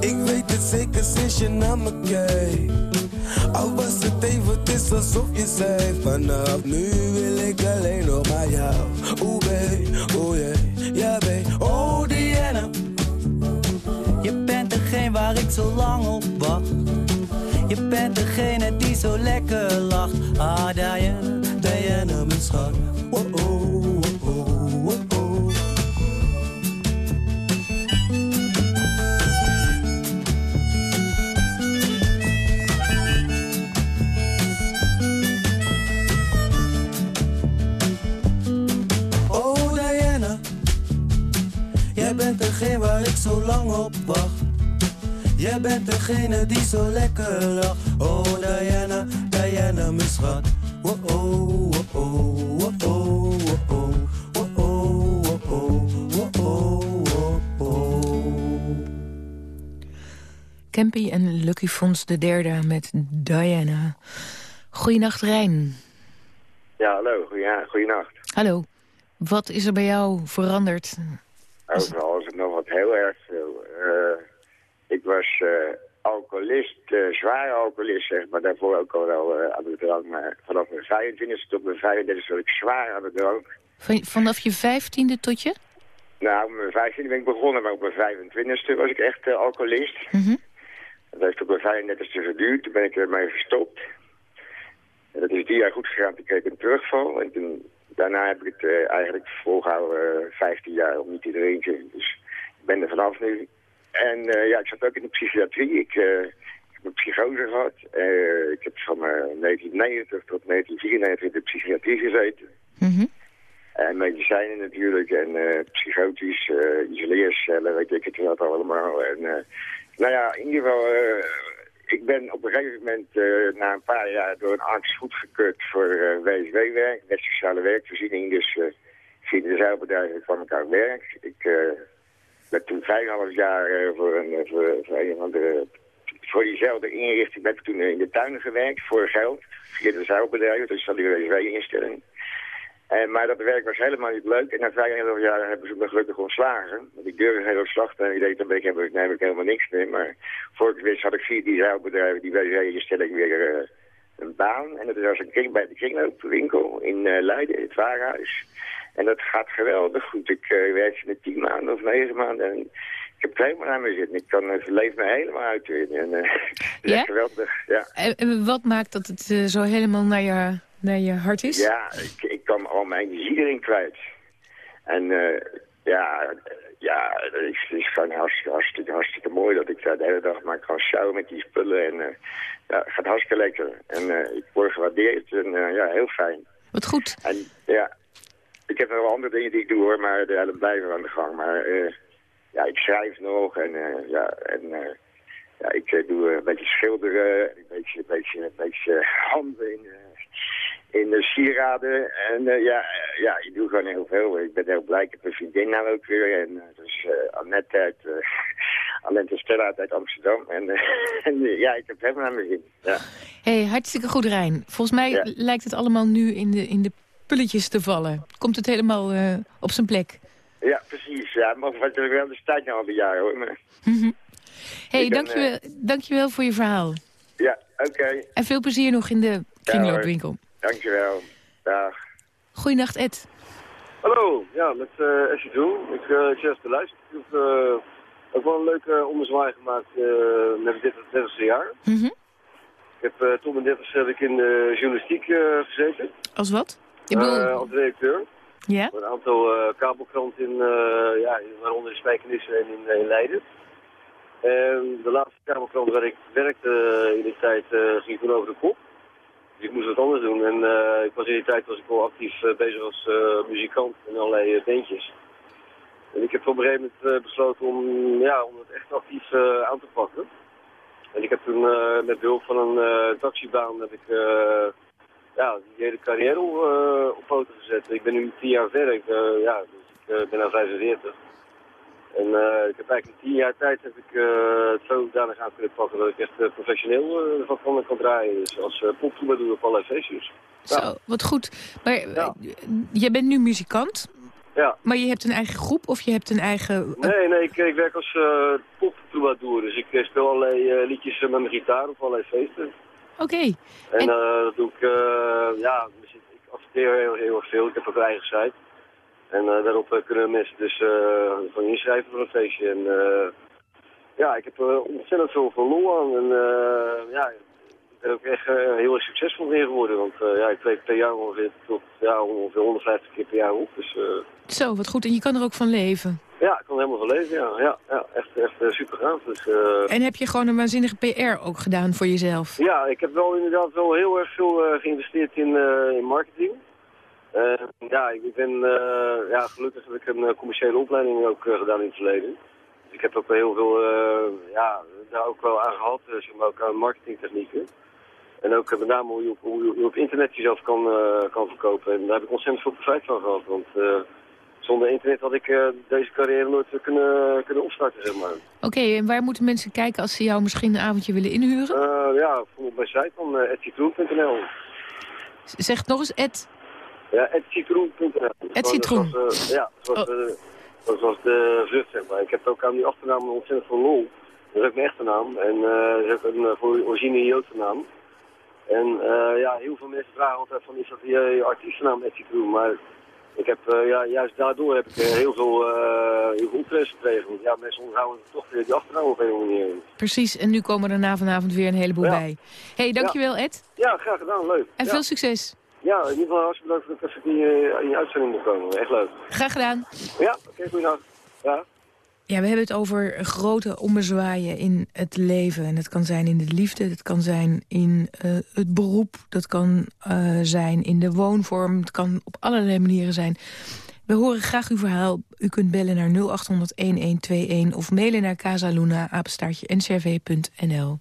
Ik weet het zeker sinds je naar me kijkt. Al was het even, het is alsof je zei Vanaf nu wil ik alleen nog maar jou Oeh babe, oh yeah, ja babe Oh Diana Je bent degene waar ik zo lang op wacht. Je bent degene die zo lekker lacht. Ah Diana, Diana mijn schat. Zo lang op wacht Jij bent degene die zo lekker lacht Oh Diana, Diana mijn schat Oh oh, oh oh, oh oh, oh oh Oh oh, oh oh, oh oh, oh oh Campy en Lucky Fons de derde met Diana. Goeienacht, Rijn. Ja, hallo. Goeie, goeienacht. Hallo. Wat is er bij jou veranderd? Overal is het nog wat heel erg veel. Eh, ik was eh, alcoholist, eh, zware alcoholist, zeg maar. Daarvoor ook al wel aan de drank. Maar vanaf mijn 25 tot mijn 35 was ik zwaar aan de drank. Van- vanaf je vijftiende tot je? Nou, op mijn 15 ben ik begonnen, maar op mijn 25e was ik echt alcoholist. Mhm. Dat heeft op mijn 35e geduurd. Toen ben ik ermee gestopt. En dat is die jaar goed gegaan. Toen kreeg ik een terugval. En toen, daarna heb ik het eigenlijk volgehouden eh, 15 jaar om niet te drinken. Dus ben er vanaf nu. En eh, ja, ik zat ook in de psychiatrie. Ik eh, heb mijn psychose gehad. Eh, ik heb van 1990 tot 1994 in de psychiatrie gezeten. Mhm. En medicijnen natuurlijk en uh, psychotisch, uh, isoleercellen, weet ik het wat allemaal. En uh, nou ja, in ieder geval, ik ben op een gegeven moment na een paar jaar door een arts goedgekeurd voor WSW-werk, wet sociale werkvoorziening. Dus via de zeilbedrijven kwam ik aan werk. Ik ben toen vijf jaar voor, een, voor, voor een de voor diezelfde inrichting ben ik toen in de tuinen gewerkt voor geld. Via de zeilbedrijven, dus dat is die WSW-instelling. En, maar dat werk was helemaal niet leuk. En na 35 jaar hebben ze me gelukkig ontslagen. Want ik durfde heel slag en ik deed een beetje, heb ik, nee, heb ik helemaal niks meer. Maar voor ik wist had ik via die zeilbedrijven, die WSW-instelling weer een baan. En dat was een kring bij de kringloopwinkel in Leiden, het Vaarhuis. En dat gaat geweldig goed. Ik uh, werk in tien maanden of negen maanden. En ik heb het helemaal naar me zitten. Ik kan, het leef me helemaal uit. En, uh, ja? geweldig, ja. En wat maakt dat het uh, zo helemaal naar je, naar je hart is? Ja, ik, ik kan al mijn energie erin kwijt. En ja, ja, het is, gewoon hartstikke, hartstikke, hartstikke mooi dat ik daar de hele dag maar kan sjouwen met die spullen. En ja, het gaat hartstikke lekker. En ik word gewaardeerd en ja, heel fijn. Wat goed. En ja, ik heb nog wel andere dingen die ik doe hoor, maar ja, dat blijven aan de gang. Maar ja, ik schrijf nog en, uh, ja, en uh, ja, ik doe een beetje schilderen, een beetje, een beetje, een beetje handen in, in de sieraden. En ja, ja, ik doe gewoon heel veel. Ik ben heel blij. Ik heb een vriendin nou ook weer. En dus Annette uit, Annette Stella uit Amsterdam. En, en ja, ik heb helemaal naar mijn zin. Ja. hey, hartstikke goed Rijn. Volgens mij Ja. lijkt het allemaal nu in de, in de pulletjes te vallen. Komt het helemaal op zijn plek? Ja, precies. Ja, maar wat er wel de tijd nog al een jaar hoor. Maar... hey, Ik ben, dankjewel, dankjewel voor je verhaal. Ja, oké. En veel plezier nog in de kringloopwinkel. Dankjewel. Dag. Goeienacht, Ed. Hallo, ja, met uh, Essie Doel. Ik, uh, ik zit even te luisteren. Ik heb uh, ook wel een leuke onderzwaai gemaakt uh, met het 30ste jaar. Mhm. Ik heb uh, tot mijn 30 heb ik in de journalistiek uh, gezeten. Als wat? Ik bedoel... Uh, als redacteur. Ja? Voor een aantal uh, kabelkranten, in, uh, ja, waaronder in Spijkenisse en in, in Leiden. En de laatste kabelkrant waar ik werkte uh, in die tijd ging toen over de kop. Dus ik moest wat anders doen. En ik was in die tijd was ik wel actief bezig als muzikant in allerlei bandjes. En ik heb op een gegeven moment besloten om, ja, om het echt actief aan te pakken. En ik heb toen met behulp van een taxibaan heb ik, ja, die hele carrière uh, op poten gezet. Ik ben nu tien jaar verder, ik, uh, ja, dus ik uh, ben aan 45. En ik heb eigenlijk in tien jaar tijd heb ik het zodanig aan kunnen pakken dat ik echt professioneel van kan, kan draaien. Dus als uh, op allerlei feestjes. Zo, wat goed. Maar ja. jij bent nu muzikant? Ja. Maar je hebt een eigen groep of je hebt een eigen... Nee, nee, ik, ik werk als uh, poptroubadour. Dus ik speel allerlei uh, liedjes met mijn gitaar op allerlei feesten. Oké. Okay. En, en... dat doe ik, ja, ik adverteer heel, heel erg veel. Ik heb ook een eigen site. En daarop kunnen mensen dus van inschrijven voor een feestje. En ja, ik heb er ontzettend veel van lol aan. En ja, ben ook echt heel erg succesvol in geworden. Want ja, ik treed per jaar ongeveer tot ja, ongeveer 150 keer per jaar op. Dus, Zo, wat goed. En je kan er ook van leven? Ja, ik kan er helemaal van leven, ja. ja, ja echt echt uh, super gaaf. Dus, uh... En heb je gewoon een waanzinnige PR ook gedaan voor jezelf? Ja, ik heb wel inderdaad wel heel erg veel uh, geïnvesteerd in, in marketing. ja, ik ben, ja, gelukkig heb ik een commerciële opleiding ook gedaan in het verleden. Dus ik heb ook heel veel, ja, daar ook wel aan gehad, zeg maar, ook aan marketingtechnieken. En ook met name hoe je op, hoe je op internet jezelf kan, kan verkopen. En daar heb ik ontzettend veel profijt van gehad, want zonder internet had ik uh, deze carrière nooit kunnen, kunnen opstarten, zeg maar. Oké, okay, en waar moeten mensen kijken als ze jou misschien een avondje willen inhuren? Uh, ja, bijvoorbeeld bij site van uh. Zeg het nog eens, Ed... Ja, etcitroen.nl. Etcitroen. Ja, zoals, oh. de, zoals de vrucht, zeg maar. Ik heb ook aan die achternaam ontzettend veel lol. Dat is ook mijn echte naam. En dat is ook een voor origine Joodse naam. En ja, heel veel mensen vragen altijd van, is dat je artiestennaam Etcitroen? Maar ik heb, uh, ja, juist daardoor heb ik uh, heel veel, uh, heel veel interesse gekregen. Want ja, mensen onthouden toch weer die achternaam op een of andere manier. Precies, en nu komen er na vanavond weer een heleboel ja. bij. Hé, hey, dankjewel ja. Ed. Ja, graag gedaan, leuk. En ja. veel succes. Ja, in ieder geval hartstikke leuk dat ik in je, in je uitzending moet komen. Echt leuk. Graag gedaan. Ja, oké, okay. Ja. Ja, we hebben het over grote ommezwaaien in het leven. En dat kan zijn in de liefde, dat kan zijn in uh, het beroep... dat kan uh, zijn in de woonvorm, het kan op allerlei manieren zijn. We horen graag uw verhaal. U kunt bellen naar 0800-1121 of mailen naar casaluna, apenstaartje ncrv.nl.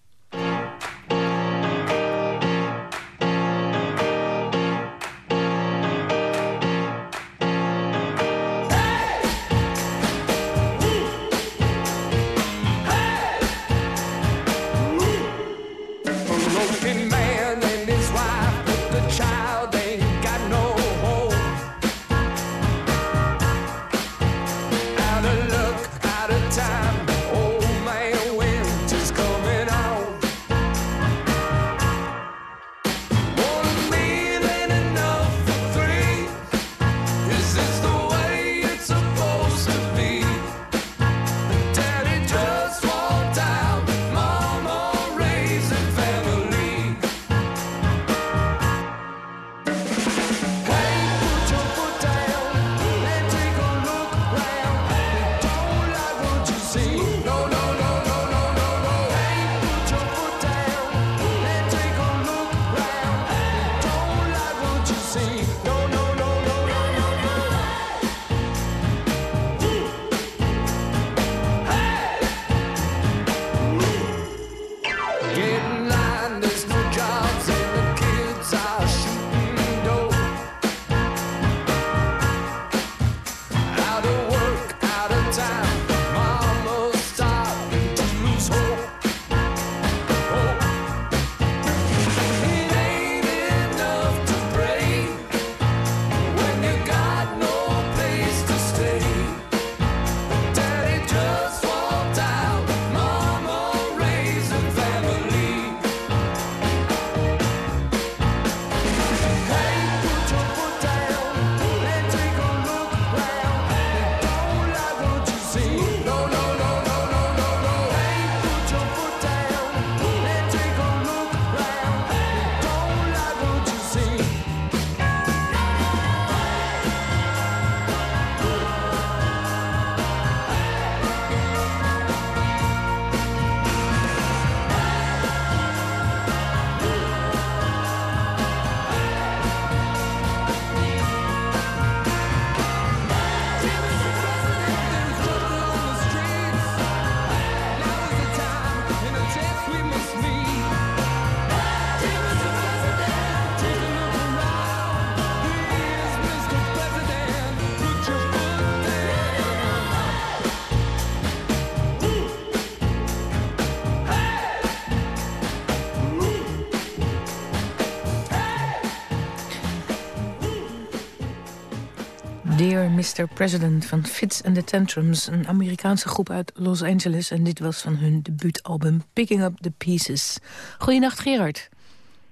Mr. President van Fits and the Tantrums... een Amerikaanse groep uit Los Angeles. En dit was van hun debuutalbum Picking Up the Pieces. Goedenacht, Gerard.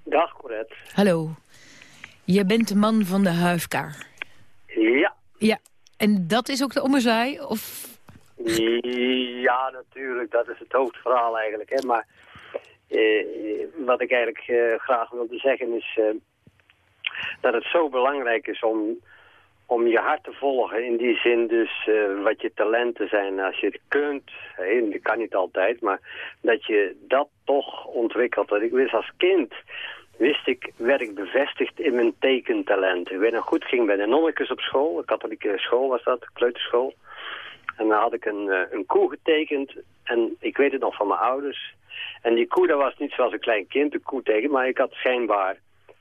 Dag, Corette. Hallo. Je bent de man van de huifkaar. Ja. Ja, en dat is ook de ommezwaai, of... Ja, natuurlijk. Dat is het hoofdverhaal eigenlijk. Hè. Maar eh, wat ik eigenlijk eh, graag wilde zeggen is... Eh, dat het zo belangrijk is om om je hart te volgen. In die zin dus uh, wat je talenten zijn. Als je het kunt, dat kan niet altijd, maar dat je dat toch ontwikkelt. Ik wist als kind, wist ik, werd ik bevestigd in mijn tekentalent. Ik weet nog goed, ging bij de nonnekes op school, een katholieke school was dat, kleuterschool. En dan had ik een, uh, een koe getekend en ik weet het nog van mijn ouders. En die koe, dat was niet zoals een klein kind, een koe teken, maar ik had schijnbaar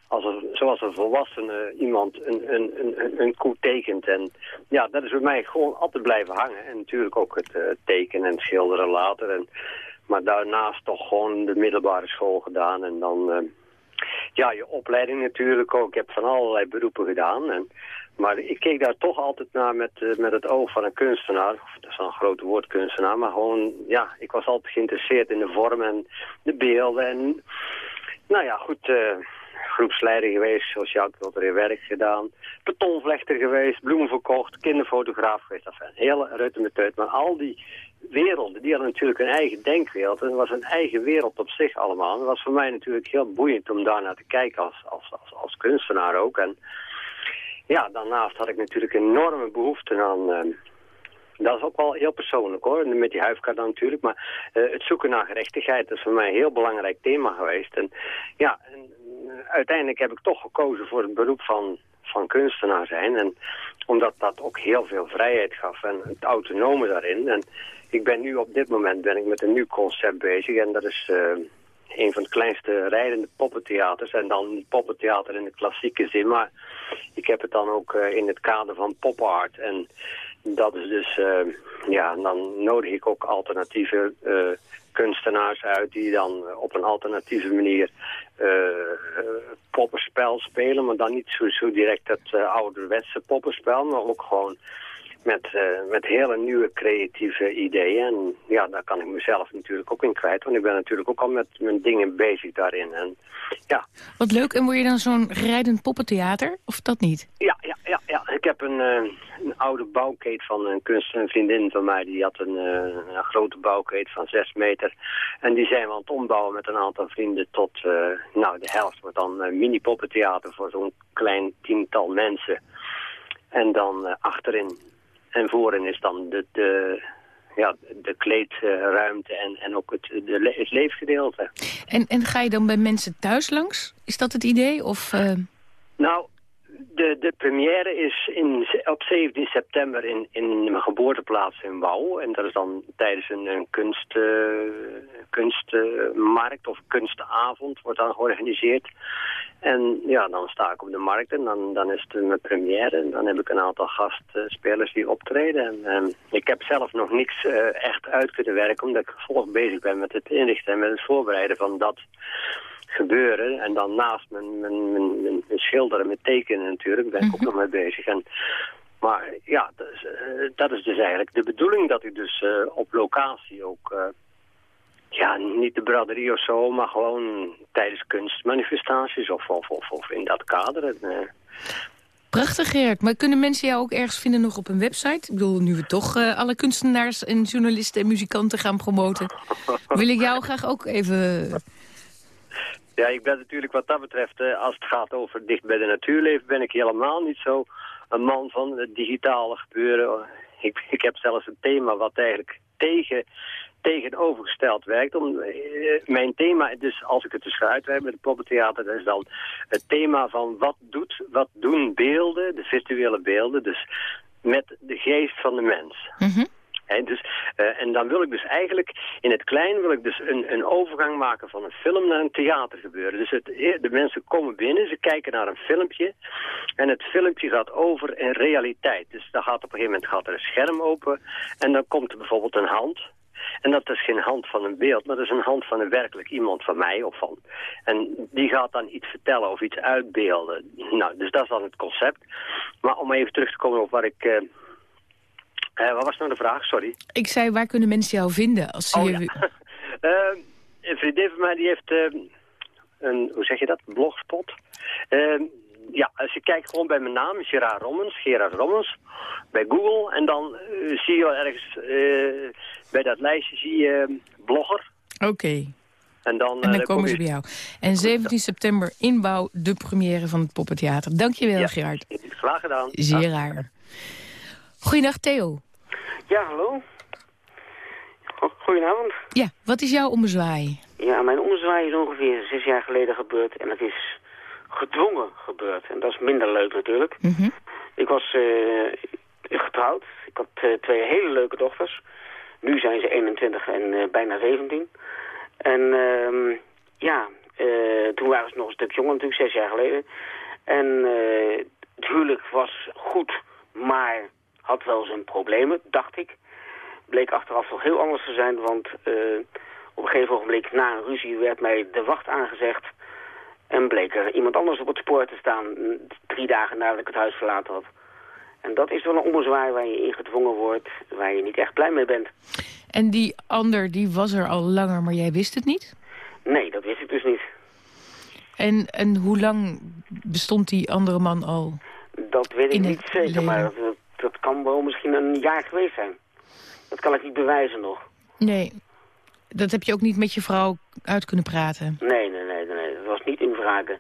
als een, zoals een volwassene iemand een, een, een, een koe tekent. En ja, dat is bij mij gewoon altijd blijven hangen. En natuurlijk ook het uh, tekenen en schilderen later. En, maar daarnaast toch gewoon de middelbare school gedaan. En dan, uh, ja, je opleiding natuurlijk ook. Ik heb van allerlei beroepen gedaan. En, maar ik keek daar toch altijd naar met, uh, met het oog van een kunstenaar. Dat is een groot woord kunstenaar. Maar gewoon, ja, ik was altijd geïnteresseerd in de vorm en de beelden. En nou ja, goed groepsleider geweest, sociaal cultureel werk gedaan, betonvlechter geweest, bloemen verkocht, kinderfotograaf geweest. Dat een hele rutte Maar al die werelden, die hadden natuurlijk een eigen denkwereld. En dat was een eigen wereld op zich allemaal. Dat was voor mij natuurlijk heel boeiend om daar naar te kijken als, als, als, als kunstenaar ook. En ja, daarnaast had ik natuurlijk enorme behoefte aan, uh, dat is ook wel heel persoonlijk hoor, met die huifkar dan natuurlijk. Maar uh, het zoeken naar gerechtigheid is voor mij een heel belangrijk thema geweest. En ja, en, uiteindelijk heb ik toch gekozen voor het beroep van, van kunstenaar zijn. En omdat dat ook heel veel vrijheid gaf en het autonome daarin. En ik ben nu op dit moment ben ik met een nieuw concept bezig en dat is... Uh, een van de kleinste rijdende poppentheaters. En dan poppentheater in de klassieke zin, maar ik heb het dan ook uh, in het kader van popart. En dat is dus, ja, dan nodig ik ook alternatieve uh, kunstenaars uit die dan op een alternatieve manier poppenspel spelen. Maar dan niet zo, zo direct het ouderwetse poppenspel, maar ook gewoon met, uh, met hele nieuwe creatieve ideeën. En ja, daar kan ik mezelf natuurlijk ook in kwijt. Want ik ben natuurlijk ook al met mijn dingen bezig daarin. En, ja. Wat leuk. En word je dan zo'n rijdend poppentheater? Of dat niet? Ja, ja, ja. ja. Ik heb een, uh, een oude bouwkeet van een kunstenvriendin van mij. Die had een, een grote bouwkeet van zes meter. En die zijn we aan het ombouwen met een aantal vrienden tot... nou, de helft wordt dan mini-poppentheater voor zo'n klein tiental mensen. En dan achterin en voorin is dan de, de, ja, de kleedruimte en, en ook het, de, het leefgedeelte. En, en ga je dan bij mensen thuis langs? Is dat het idee? Of, uh... Nou, de, de première is in, op 17 september in, in mijn geboorteplaats in Wouw. En dat is dan tijdens een, een kunst, uh, kunstmarkt of kunstavond wordt dan georganiseerd. En ja, dan sta ik op de markt en dan, dan is het mijn première. En dan heb ik een aantal gastspelers die optreden. En, en ik heb zelf nog niks uh, echt uit kunnen werken, omdat ik volop bezig ben met het inrichten en met het voorbereiden van dat gebeuren. En dan naast mijn, mijn, mijn, mijn schilderen, met tekenen natuurlijk, ben ik ook nog mee bezig. En, maar ja, dat is, uh, dat is, dus eigenlijk de bedoeling dat ik dus uh, op locatie ook... Uh, ja, niet de braderie of zo, maar gewoon tijdens kunstmanifestaties of, of, of, of in dat kader. En, Prachtig, Gerk. Maar kunnen mensen jou ook ergens vinden nog op een website? Ik bedoel, nu we toch uh, alle kunstenaars en journalisten en muzikanten gaan promoten... wil ik jou graag ook even ja, ik ben natuurlijk wat dat betreft, uh, als het gaat over dicht bij de natuurleven, ben ik helemaal niet zo een man van het digitale gebeuren. Ik, ik heb zelfs een thema wat eigenlijk tegen, tegenovergesteld werkt. Om, uh, mijn thema, dus als ik het dus ga uitwerken met het poppentheater, dat is dan het thema van wat doet, wat doen beelden, de virtuele beelden, dus met de geest van de mens. Mm -hmm. Dus, uh, en dan wil ik dus eigenlijk, in het klein wil ik dus een, een overgang maken van een film naar een theatergebeuren. Dus het, de mensen komen binnen, ze kijken naar een filmpje en het filmpje gaat over in realiteit. Dus dan gaat op een gegeven moment gaat er een scherm open en dan komt er bijvoorbeeld een hand. En dat is geen hand van een beeld, maar dat is een hand van een werkelijk iemand van mij of van. En die gaat dan iets vertellen of iets uitbeelden. Nou, dus dat is dan het concept. Maar om even terug te komen op waar ik... Uh, uh, wat was nou de vraag? Sorry. Ik zei, waar kunnen mensen jou vinden? Als oh, je... ja. uh, een vriendin van mij die heeft uh, een, hoe zeg je dat, blogspot. ja, als je kijkt gewoon bij mijn naam, Gerard Rommens, Gerard Rommens, bij Google. En dan zie je ergens, bij dat lijstje zie je blogger. Oké. Okay. En dan, en dan komen ze bij jou. En 17 september inbouw, de première van het Poppentheater. Dankjewel, ja, Gerard. Graag gedaan. Zeer raar. Goeiedag, Theo. Ja, hallo. Goedenavond. Ja, wat is jouw ommezwaai? Ja, mijn ommezwaai is ongeveer zes jaar geleden gebeurd. En dat is gedwongen gebeurd. En dat is minder leuk natuurlijk. Mm -hmm. Ik was uh, getrouwd. Ik had uh, twee hele leuke dochters. Nu zijn ze 21 en uh, bijna 17. En uh, ja, toen waren ze nog een stuk jonger natuurlijk, zes jaar geleden. En het huwelijk was goed, maar had wel zijn problemen, dacht ik. Bleek achteraf toch heel anders te zijn, want uh, op een gegeven ogenblik na een ruzie werd mij de wacht aangezegd. En bleek er iemand anders op het spoor te staan, drie dagen nadat ik het huis verlaten had. En dat is wel een ommezwaai waar je in gedwongen wordt, waar je niet echt blij mee bent. En die ander, die was er al langer, maar jij wist het niet? Nee, dat wist ik dus niet. En, en hoe lang bestond die andere man al? Dat weet ik niet zeker, leven? maar dat, dat kan wel misschien een jaar geweest zijn. Dat kan ik niet bewijzen nog. Nee, dat heb je ook niet met je vrouw uit kunnen praten? Nee, nee, nee, nee. dat was niet in vragen.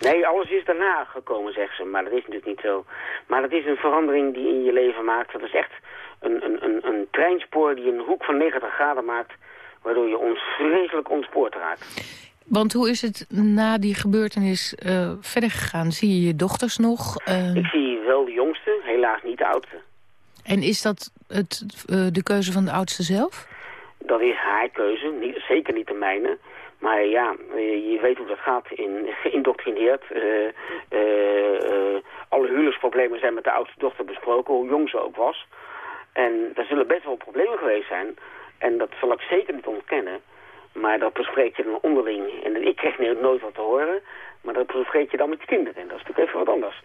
Nee, alles is daarna gekomen, zegt ze. Maar dat is natuurlijk niet zo. Maar dat is een verandering die in je leven maakt. Dat is echt een, een, een, een treinspoor die een hoek van 90 graden maakt... waardoor je ons vreselijk ontspoord raakt. Want hoe is het na die gebeurtenis uh, verder gegaan? Zie je je dochters nog? Uh... Ik zie wel de helaas niet de oudste. En is dat het, uh, de keuze van de oudste zelf? Dat is haar keuze, niet, zeker niet de mijne. Maar ja, je weet hoe dat gaat, in, geïndoctrineerd. alle huwelijksproblemen zijn met de oudste dochter besproken, hoe jong ze ook was. En er zullen best wel problemen geweest zijn. En dat zal ik zeker niet ontkennen. Maar dat bespreek je dan onderling. En ik krijg nooit wat te horen. Maar dat bespreek je dan met je kinderen. En dat is natuurlijk even wat anders.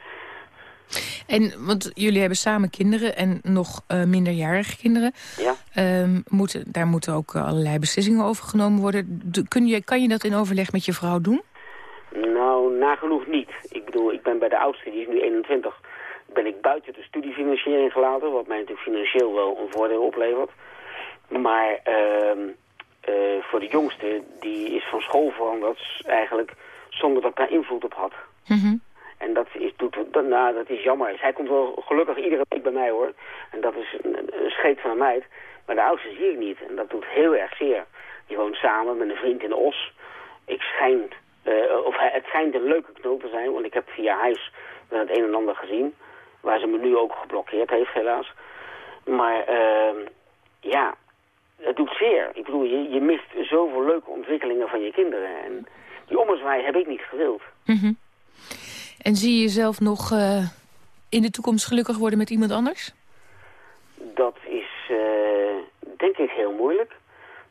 En, want jullie hebben samen kinderen en nog uh, minderjarige kinderen. Ja. Um, moeten, daar moeten ook allerlei beslissingen over genomen worden. kun je, kan je dat in overleg met je vrouw doen? Nou, nagenoeg niet. Ik bedoel, ik ben bij de oudste, die is nu 21 ben ik buiten de studiefinanciering gelaten, wat mij natuurlijk financieel wel een voordeel oplevert. Maar uh, uh, voor de jongste, die is van school veranderd eigenlijk zonder dat ik daar invloed op had. Mm En dat is, doet, nou, dat is jammer. Hij komt wel gelukkig iedere week bij mij hoor. En dat is een, scheet van een meid. Maar de oudste zie ik niet. En dat doet heel erg zeer. Die woont samen met een vriend in Os. Ik schijn, uh, of het schijnt een leuke knul te zijn, want ik heb via huis het een en ander gezien. Waar ze me nu ook geblokkeerd heeft, helaas. Maar uh, ja, het doet zeer. Ik bedoel, je, je mist zoveel leuke ontwikkelingen van je kinderen. En die ommezwaai heb ik niet gewild. Mm En zie je jezelf nog uh, in de toekomst gelukkig worden met iemand anders? Dat is, uh, denk ik, heel moeilijk.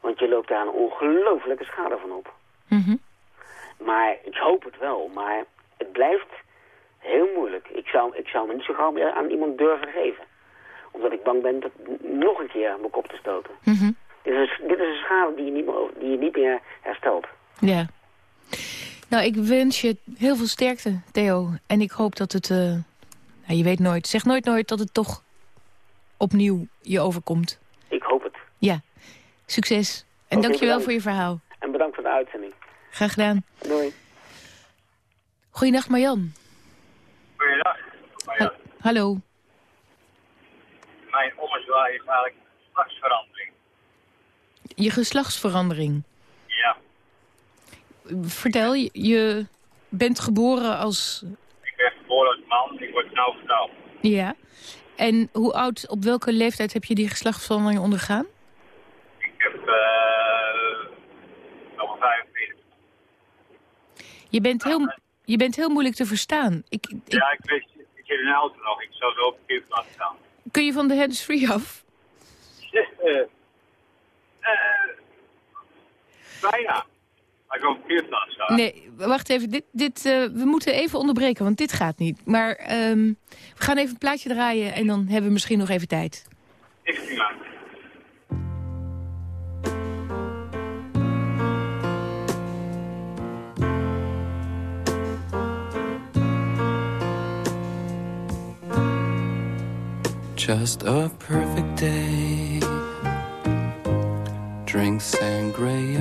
Want je loopt daar een ongelofelijke schade van op. Mm Maar ik hoop het wel. Maar het blijft heel moeilijk. Ik zou, ik zou me niet zo gauw meer aan iemand durven geven. Omdat ik bang ben dat nog een keer mijn kop te stoten. Mm dit, is, dit is een schade die je, niet meer, die je niet meer herstelt. Ja. Nou, ik wens je heel veel sterkte, Theo. En ik hoop dat het... Uh, nou, je weet nooit. Zeg nooit nooit dat het toch opnieuw je overkomt. Ik hoop het. Ja. Succes. En okay, dankjewel voor je verhaal. En bedankt voor de uitzending. Graag gedaan. Doei. Goeiedag Marjan. Goeiedag. Ha hallo. Mijn ommezwaai is eigenlijk geslachtsverandering. Je geslachtsverandering? Vertel, je, bent geboren als... Ik ben geboren als man, ik word snel vrouw. Ja. En hoe oud, op welke leeftijd heb je die geslachtsverandering ondergaan? Ik heb uh, over 45. Je bent heel... Je bent heel moeilijk te verstaan. Ik, ik... Ja, ik, weet, ik zit in de auto nog. Ik zou zo op de parkeerplaats staan. Kun je van de hands-free af? Uh, uh, bijna. Maar ik op de parkeerplaats staan. Nee, wacht even. Dit, dit, uh, we moeten even onderbreken, want dit gaat niet. Maar um, we gaan even een plaatje draaien en dan hebben we misschien nog even tijd. Is prima. just a perfect day. Drink sangria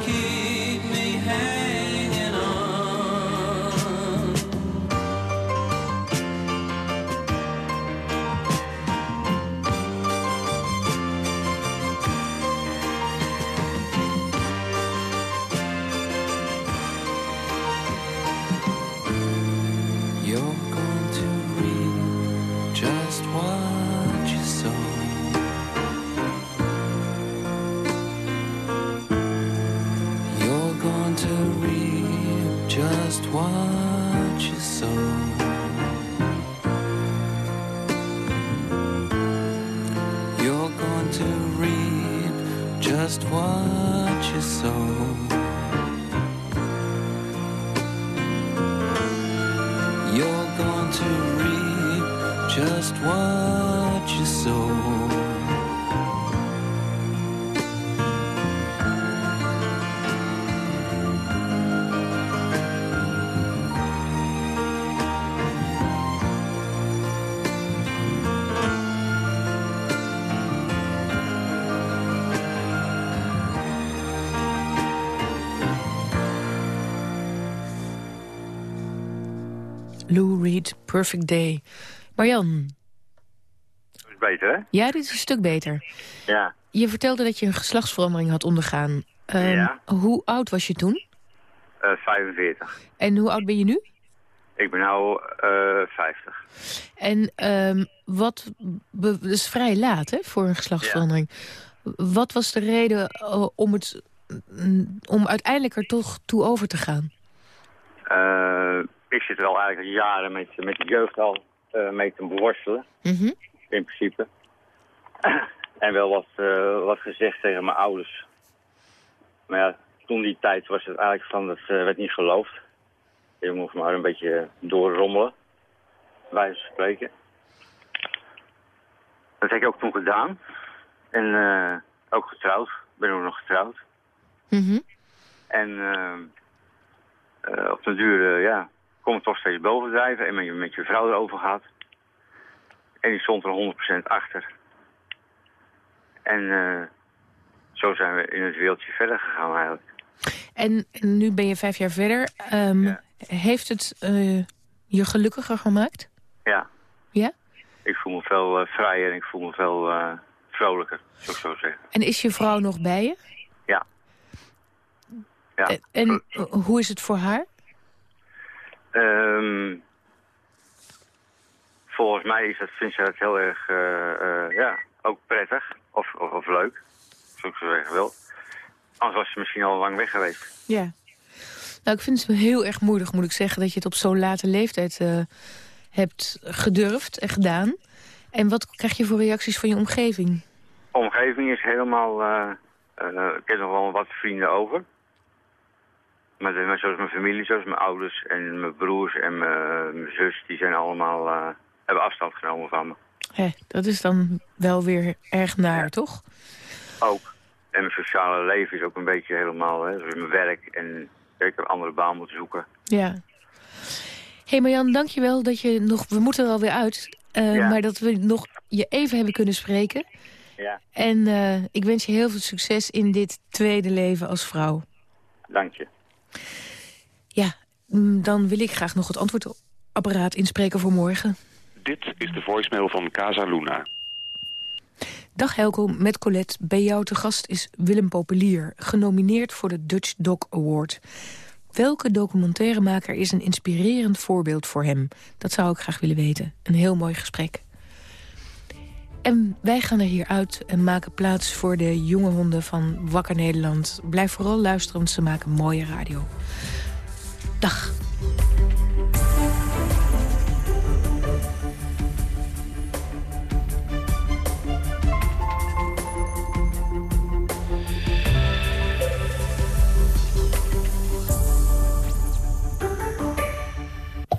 Lou Reed, Perfect Day. Marjan, is beter, hè? ja, dit is een stuk beter. Ja. Je vertelde dat je een geslachtsverandering had ondergaan. Ehm, Ja. Hoe oud was je toen? Eh 45. En hoe oud ben je nu? Ik ben nou eh 50. En ehm, wat, dat is vrij laat hè, voor een geslachtsverandering. Wat was de reden eh, om, het, mm, om uiteindelijk er toch toe over te gaan? Ik zit er al eigenlijk jaren met, met de jeugd al eh, mee te beworstelen, Mhm. in principe. en wel wat, eh, wat gezegd tegen mijn ouders. Maar ja, toen die tijd was het eigenlijk van, dat eh, werd niet geloofd. Je moest maar een beetje doorrommelen, ze spreken. Dat heb ik ook toen gedaan. En ook getrouwd. Ik ben ook nog getrouwd. Mhm. En op de duur, ja, kom ik toch steeds bovendrijven en met je, met je vrouw erover gaat. En die stond er 100% achter. En eh, zo zijn we in het wereldje verder gegaan eigenlijk. En nu ben je vijf jaar verder. Ehm, Heeft het eh, je gelukkiger gemaakt? Ja, Ja? ik voel me veel eh, vrijer en ik voel me veel vrolijker, zou ik zo zeggen. En is je vrouw nog bij je? Ja. Ja. En, en hoe is het voor haar? Ehm, volgens mij is dat, vindt ze dat heel erg, eh, eh, ja, ook prettig. Of, of, of leuk, zoals ik zo zeggen wil. Anders was ze misschien al lang weg geweest. Ja. Nou, ik vind het heel erg moedig, moet ik zeggen... dat je het op zo'n late leeftijd eh, hebt gedurfd en gedaan. En wat krijg je voor reacties van je omgeving? omgeving is helemaal... ik heb nog wel wat vrienden over. Maar, zoals mijn familie, zoals mijn ouders en mijn broers en mijn, mijn zus... die zijn allemaal... eh, hebben afstand genomen van me. Dat is dan wel weer erg naar, toch? Ook. En mijn sociale leven is ook een beetje helemaal... Hè, dus mijn werk en ik heb een andere baan moeten zoeken. Ja. Hé hey Marjan, dankjewel dat je nog... We moeten er alweer uit. eh, Ja. Maar dat we nog je even hebben kunnen spreken. Ja, En eh, ik wens je heel veel succes in dit tweede leven als vrouw. dank je. Ja, mm, dan wil ik graag nog het antwoordapparaat inspreken voor morgen. Dit is de voicemail van Casa Luna. Dag Helco, met Colette. Bij jou te gast is Willem Populier, genomineerd voor de Dutch Doc Award. Welke documentairemaker is een inspirerend voorbeeld voor hem? Dat zou ik graag willen weten. Een heel mooi gesprek. En wij gaan er hier uit en maken plaats voor de jonge honden van Wakker Nederland. Blijf vooral luisteren, ze maken mooie radio. Dag.